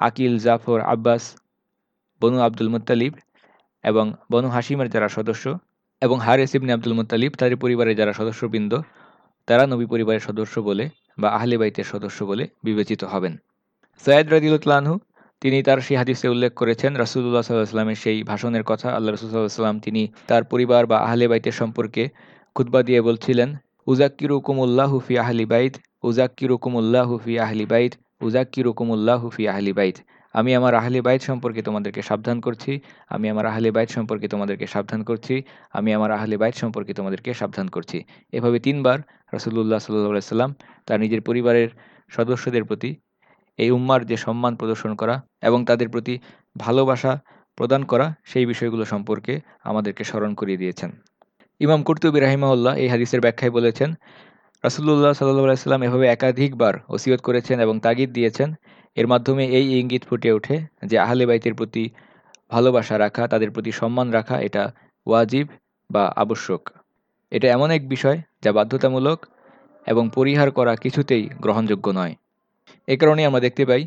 আকিল, জাফর, আব্বাস, বনু আব্দুল মুতালিব এবং বনু হাসিমের যারা সদস্য এবং হারেস ইবনে আব্দুল মুতালিব তাদের পরিবারের যারা সদস্যবৃন্দ, তারা নবী পরিবারের সদস্য বলে বা আহলে বাইতের সদস্য বলে বিবেচিত হবেন। সৈয়দ রদিউল্লাহু তিনি তার সেই হাদিসে উল্লেখ করেছেন রাসুল্লাহ সাল্লাহামের সেই ভাষণের কথা। আল্লাহ রসুল্লাহাম তিনি তার পরিবার বা আহলে বাইতের সম্পর্কে খুতবা দিয়ে বলছিলেন উজাক্কির হুকুমুল্লাহ হুফি আহলি বাইত উজাক্কির হুকুমুল্লাহ হুফি আহলি বাইত উজাক্কির হুকুমুল্লাহ হুফি আহলি বাইত। আমি আমার আহলে বাইত সম্পর্কে তোমাদেরকে সাবধান করছি, আমি আমার আহলে বাইত সম্পর্কে তোমাদেরকে সাবধান করছি, আমি আমার আহলে বাইত সম্পর্কে তোমাদেরকে সাবধান করছি। এভাবে তিনবার রসুল্লাহ সাল্লাহ সাল্লাম তার নিজের পরিবারের সদস্যদের প্রতি এই উম্মার যে সম্মান প্রদর্শন করা এবং তাদের প্রতি ভালোবাসা প্রদান করা সেই বিষয়গুলো সম্পর্কে আমাদেরকে স্মরণ করিয়ে দিয়েছেন। ইমাম কুর্তুবী রাহিমাউল্লাহ এই হাদিসের ব্যাখ্যায় বলেছেন রাসুল্লাহ সাল্লাহ সাল্লাম এভাবে একাধিকবার ওসিয়ত করেছেন এবং তাগিদ দিয়েছেন। এর মাধ্যমে এই ইঙ্গিত ফুটে ওঠে যে আহলে বাইতের প্রতি ভালোবাসা রাখা, তাদের প্রতি সম্মান রাখা এটা ওয়াজিব বা আবশ্যক। এটা এমন এক বিষয় যা বাধ্যতামূলক এবং পরিহার করা কিছুতেই গ্রহণযোগ্য নয়। এ কারণে আমরা দেখতে পাই,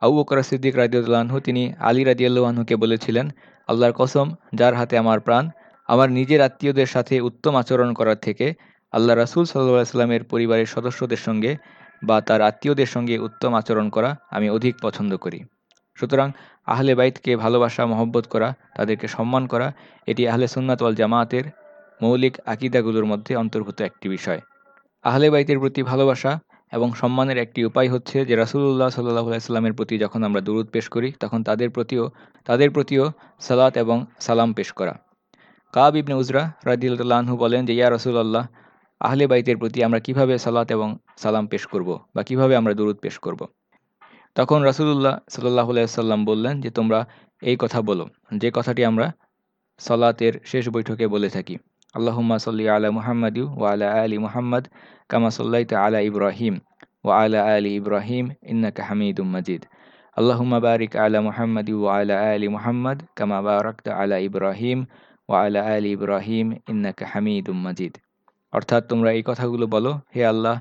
আবু বকর সিদ্দিক রাজিউল্লাহু তিনি আলী রাজিউল্লাহকে বলেছিলেন, আল্লাহর কসম, যার হাতে আমার প্রাণ, আমার নিজের আত্মীয়দের সাথে উত্তম আচরণ করার থেকে আল্লাহ রাসুল সাল্লাহ সাল্লামের পরিবারের সদস্যদের সঙ্গে বা তার আত্মীয়দের সঙ্গে উত্তম আচরণ করা আমি অধিক পছন্দ করি। সুতরাং আহলে বাইতকে ভালোবাসা, মহব্বত করা, তাদেরকে সম্মান করা, এটি আহলে সুন্নাত ওয়াল জামায়াতের মৌলিক আকিদাগুলোর মধ্যে অন্তর্ভুক্ত একটি বিষয়। আহলে বাইতের প্রতি ভালোবাসা এবং সম্মানের একটি উপায় হচ্ছে যে রাসুল্লাহ সাল্লাহ সাল্লামের প্রতি যখন আমরা দূরত পেশ করি, তখন তাদের প্রতিও তাদের প্রতিও সালাত এবং সালাম পেশ করা। কাব ইবনে উজরা রাদিউল্লাহু বলেন যে, ইয়া রসুল্লাহ আহলে বাইতের প্রতি আমরা কীভাবে সালাত এবং সালাম পেশ করব বা কীভাবে আমরা দূরত পেশ করব। তখন রাসুলুল্লাহ সাল্লাহ সাল্লাম বললেন যে, তোমরা এই কথা বলো। যে কথাটি আমরা সালাতের শেষ বৈঠকে বলে থাকি। আল্লাহুম্মা সাল্লি আলা মুহাম্মদ ও আলা আলী মুহাম্মদ কামা সাল্লাইতা আলা ইব্রাহিম ও আলা আলী ইব্রাহিম ইন্নাকা হামিদুম মাজিদ আল্লাহুম্মা বারিক আলা মুহাম্মাদি ওয়া আলা আলি মুহাম্মাদ কামা বারাকতা আলা ইব্রাহিম ওয়া আলা আলি ইব্রাহিম ইন্নাকা হামিদুম মাজিদ অর্থাৎ তোমরা এই কথাগুলো বলো, হে আল্লাহ,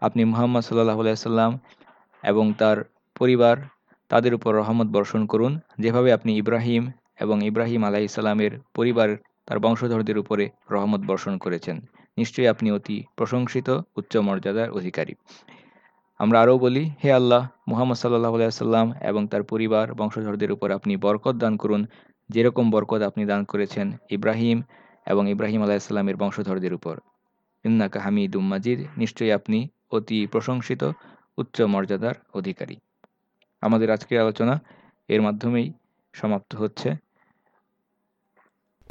আপনি মুহাম্মদ সাল্লাহ সাল্লাম এবং তার পরিবার, তাদের উপর রহমত বর্ষণ করুন। যেভাবে আপনি ইব্রাহিম এবং ইব্রাহিম আলাইসাল্লামের পরিবার তার বংশধরদের উপরে রহমত বর্ষণ করেছেন। নিশ্চয়ই আপনি অতি প্রশংসিত, উচ্চ মর্যাদার অধিকারী। আমরা আরও বলি, হে আল্লাহ, মুহাম্মদ সাল্লাহ সাল্লাম এবং তার পরিবার, বংশধরদের উপর আপনি বরকত দান করুন। যেরকম বরকত আপনি দান করেছেন ইব্রাহিম এবং ইব্রাহিম আলাইসাল্লামের বংশধরদের উপর। ইন্নাকা হামিদুম মাজিদ, নিশ্চয়ই আপনি অতি প্রশংসিত, উচ্চ মর্যাদার অধিকারী। আমাদের আজকের আলোচনা এর মাধ্যমেই সমাপ্ত হচ্ছে।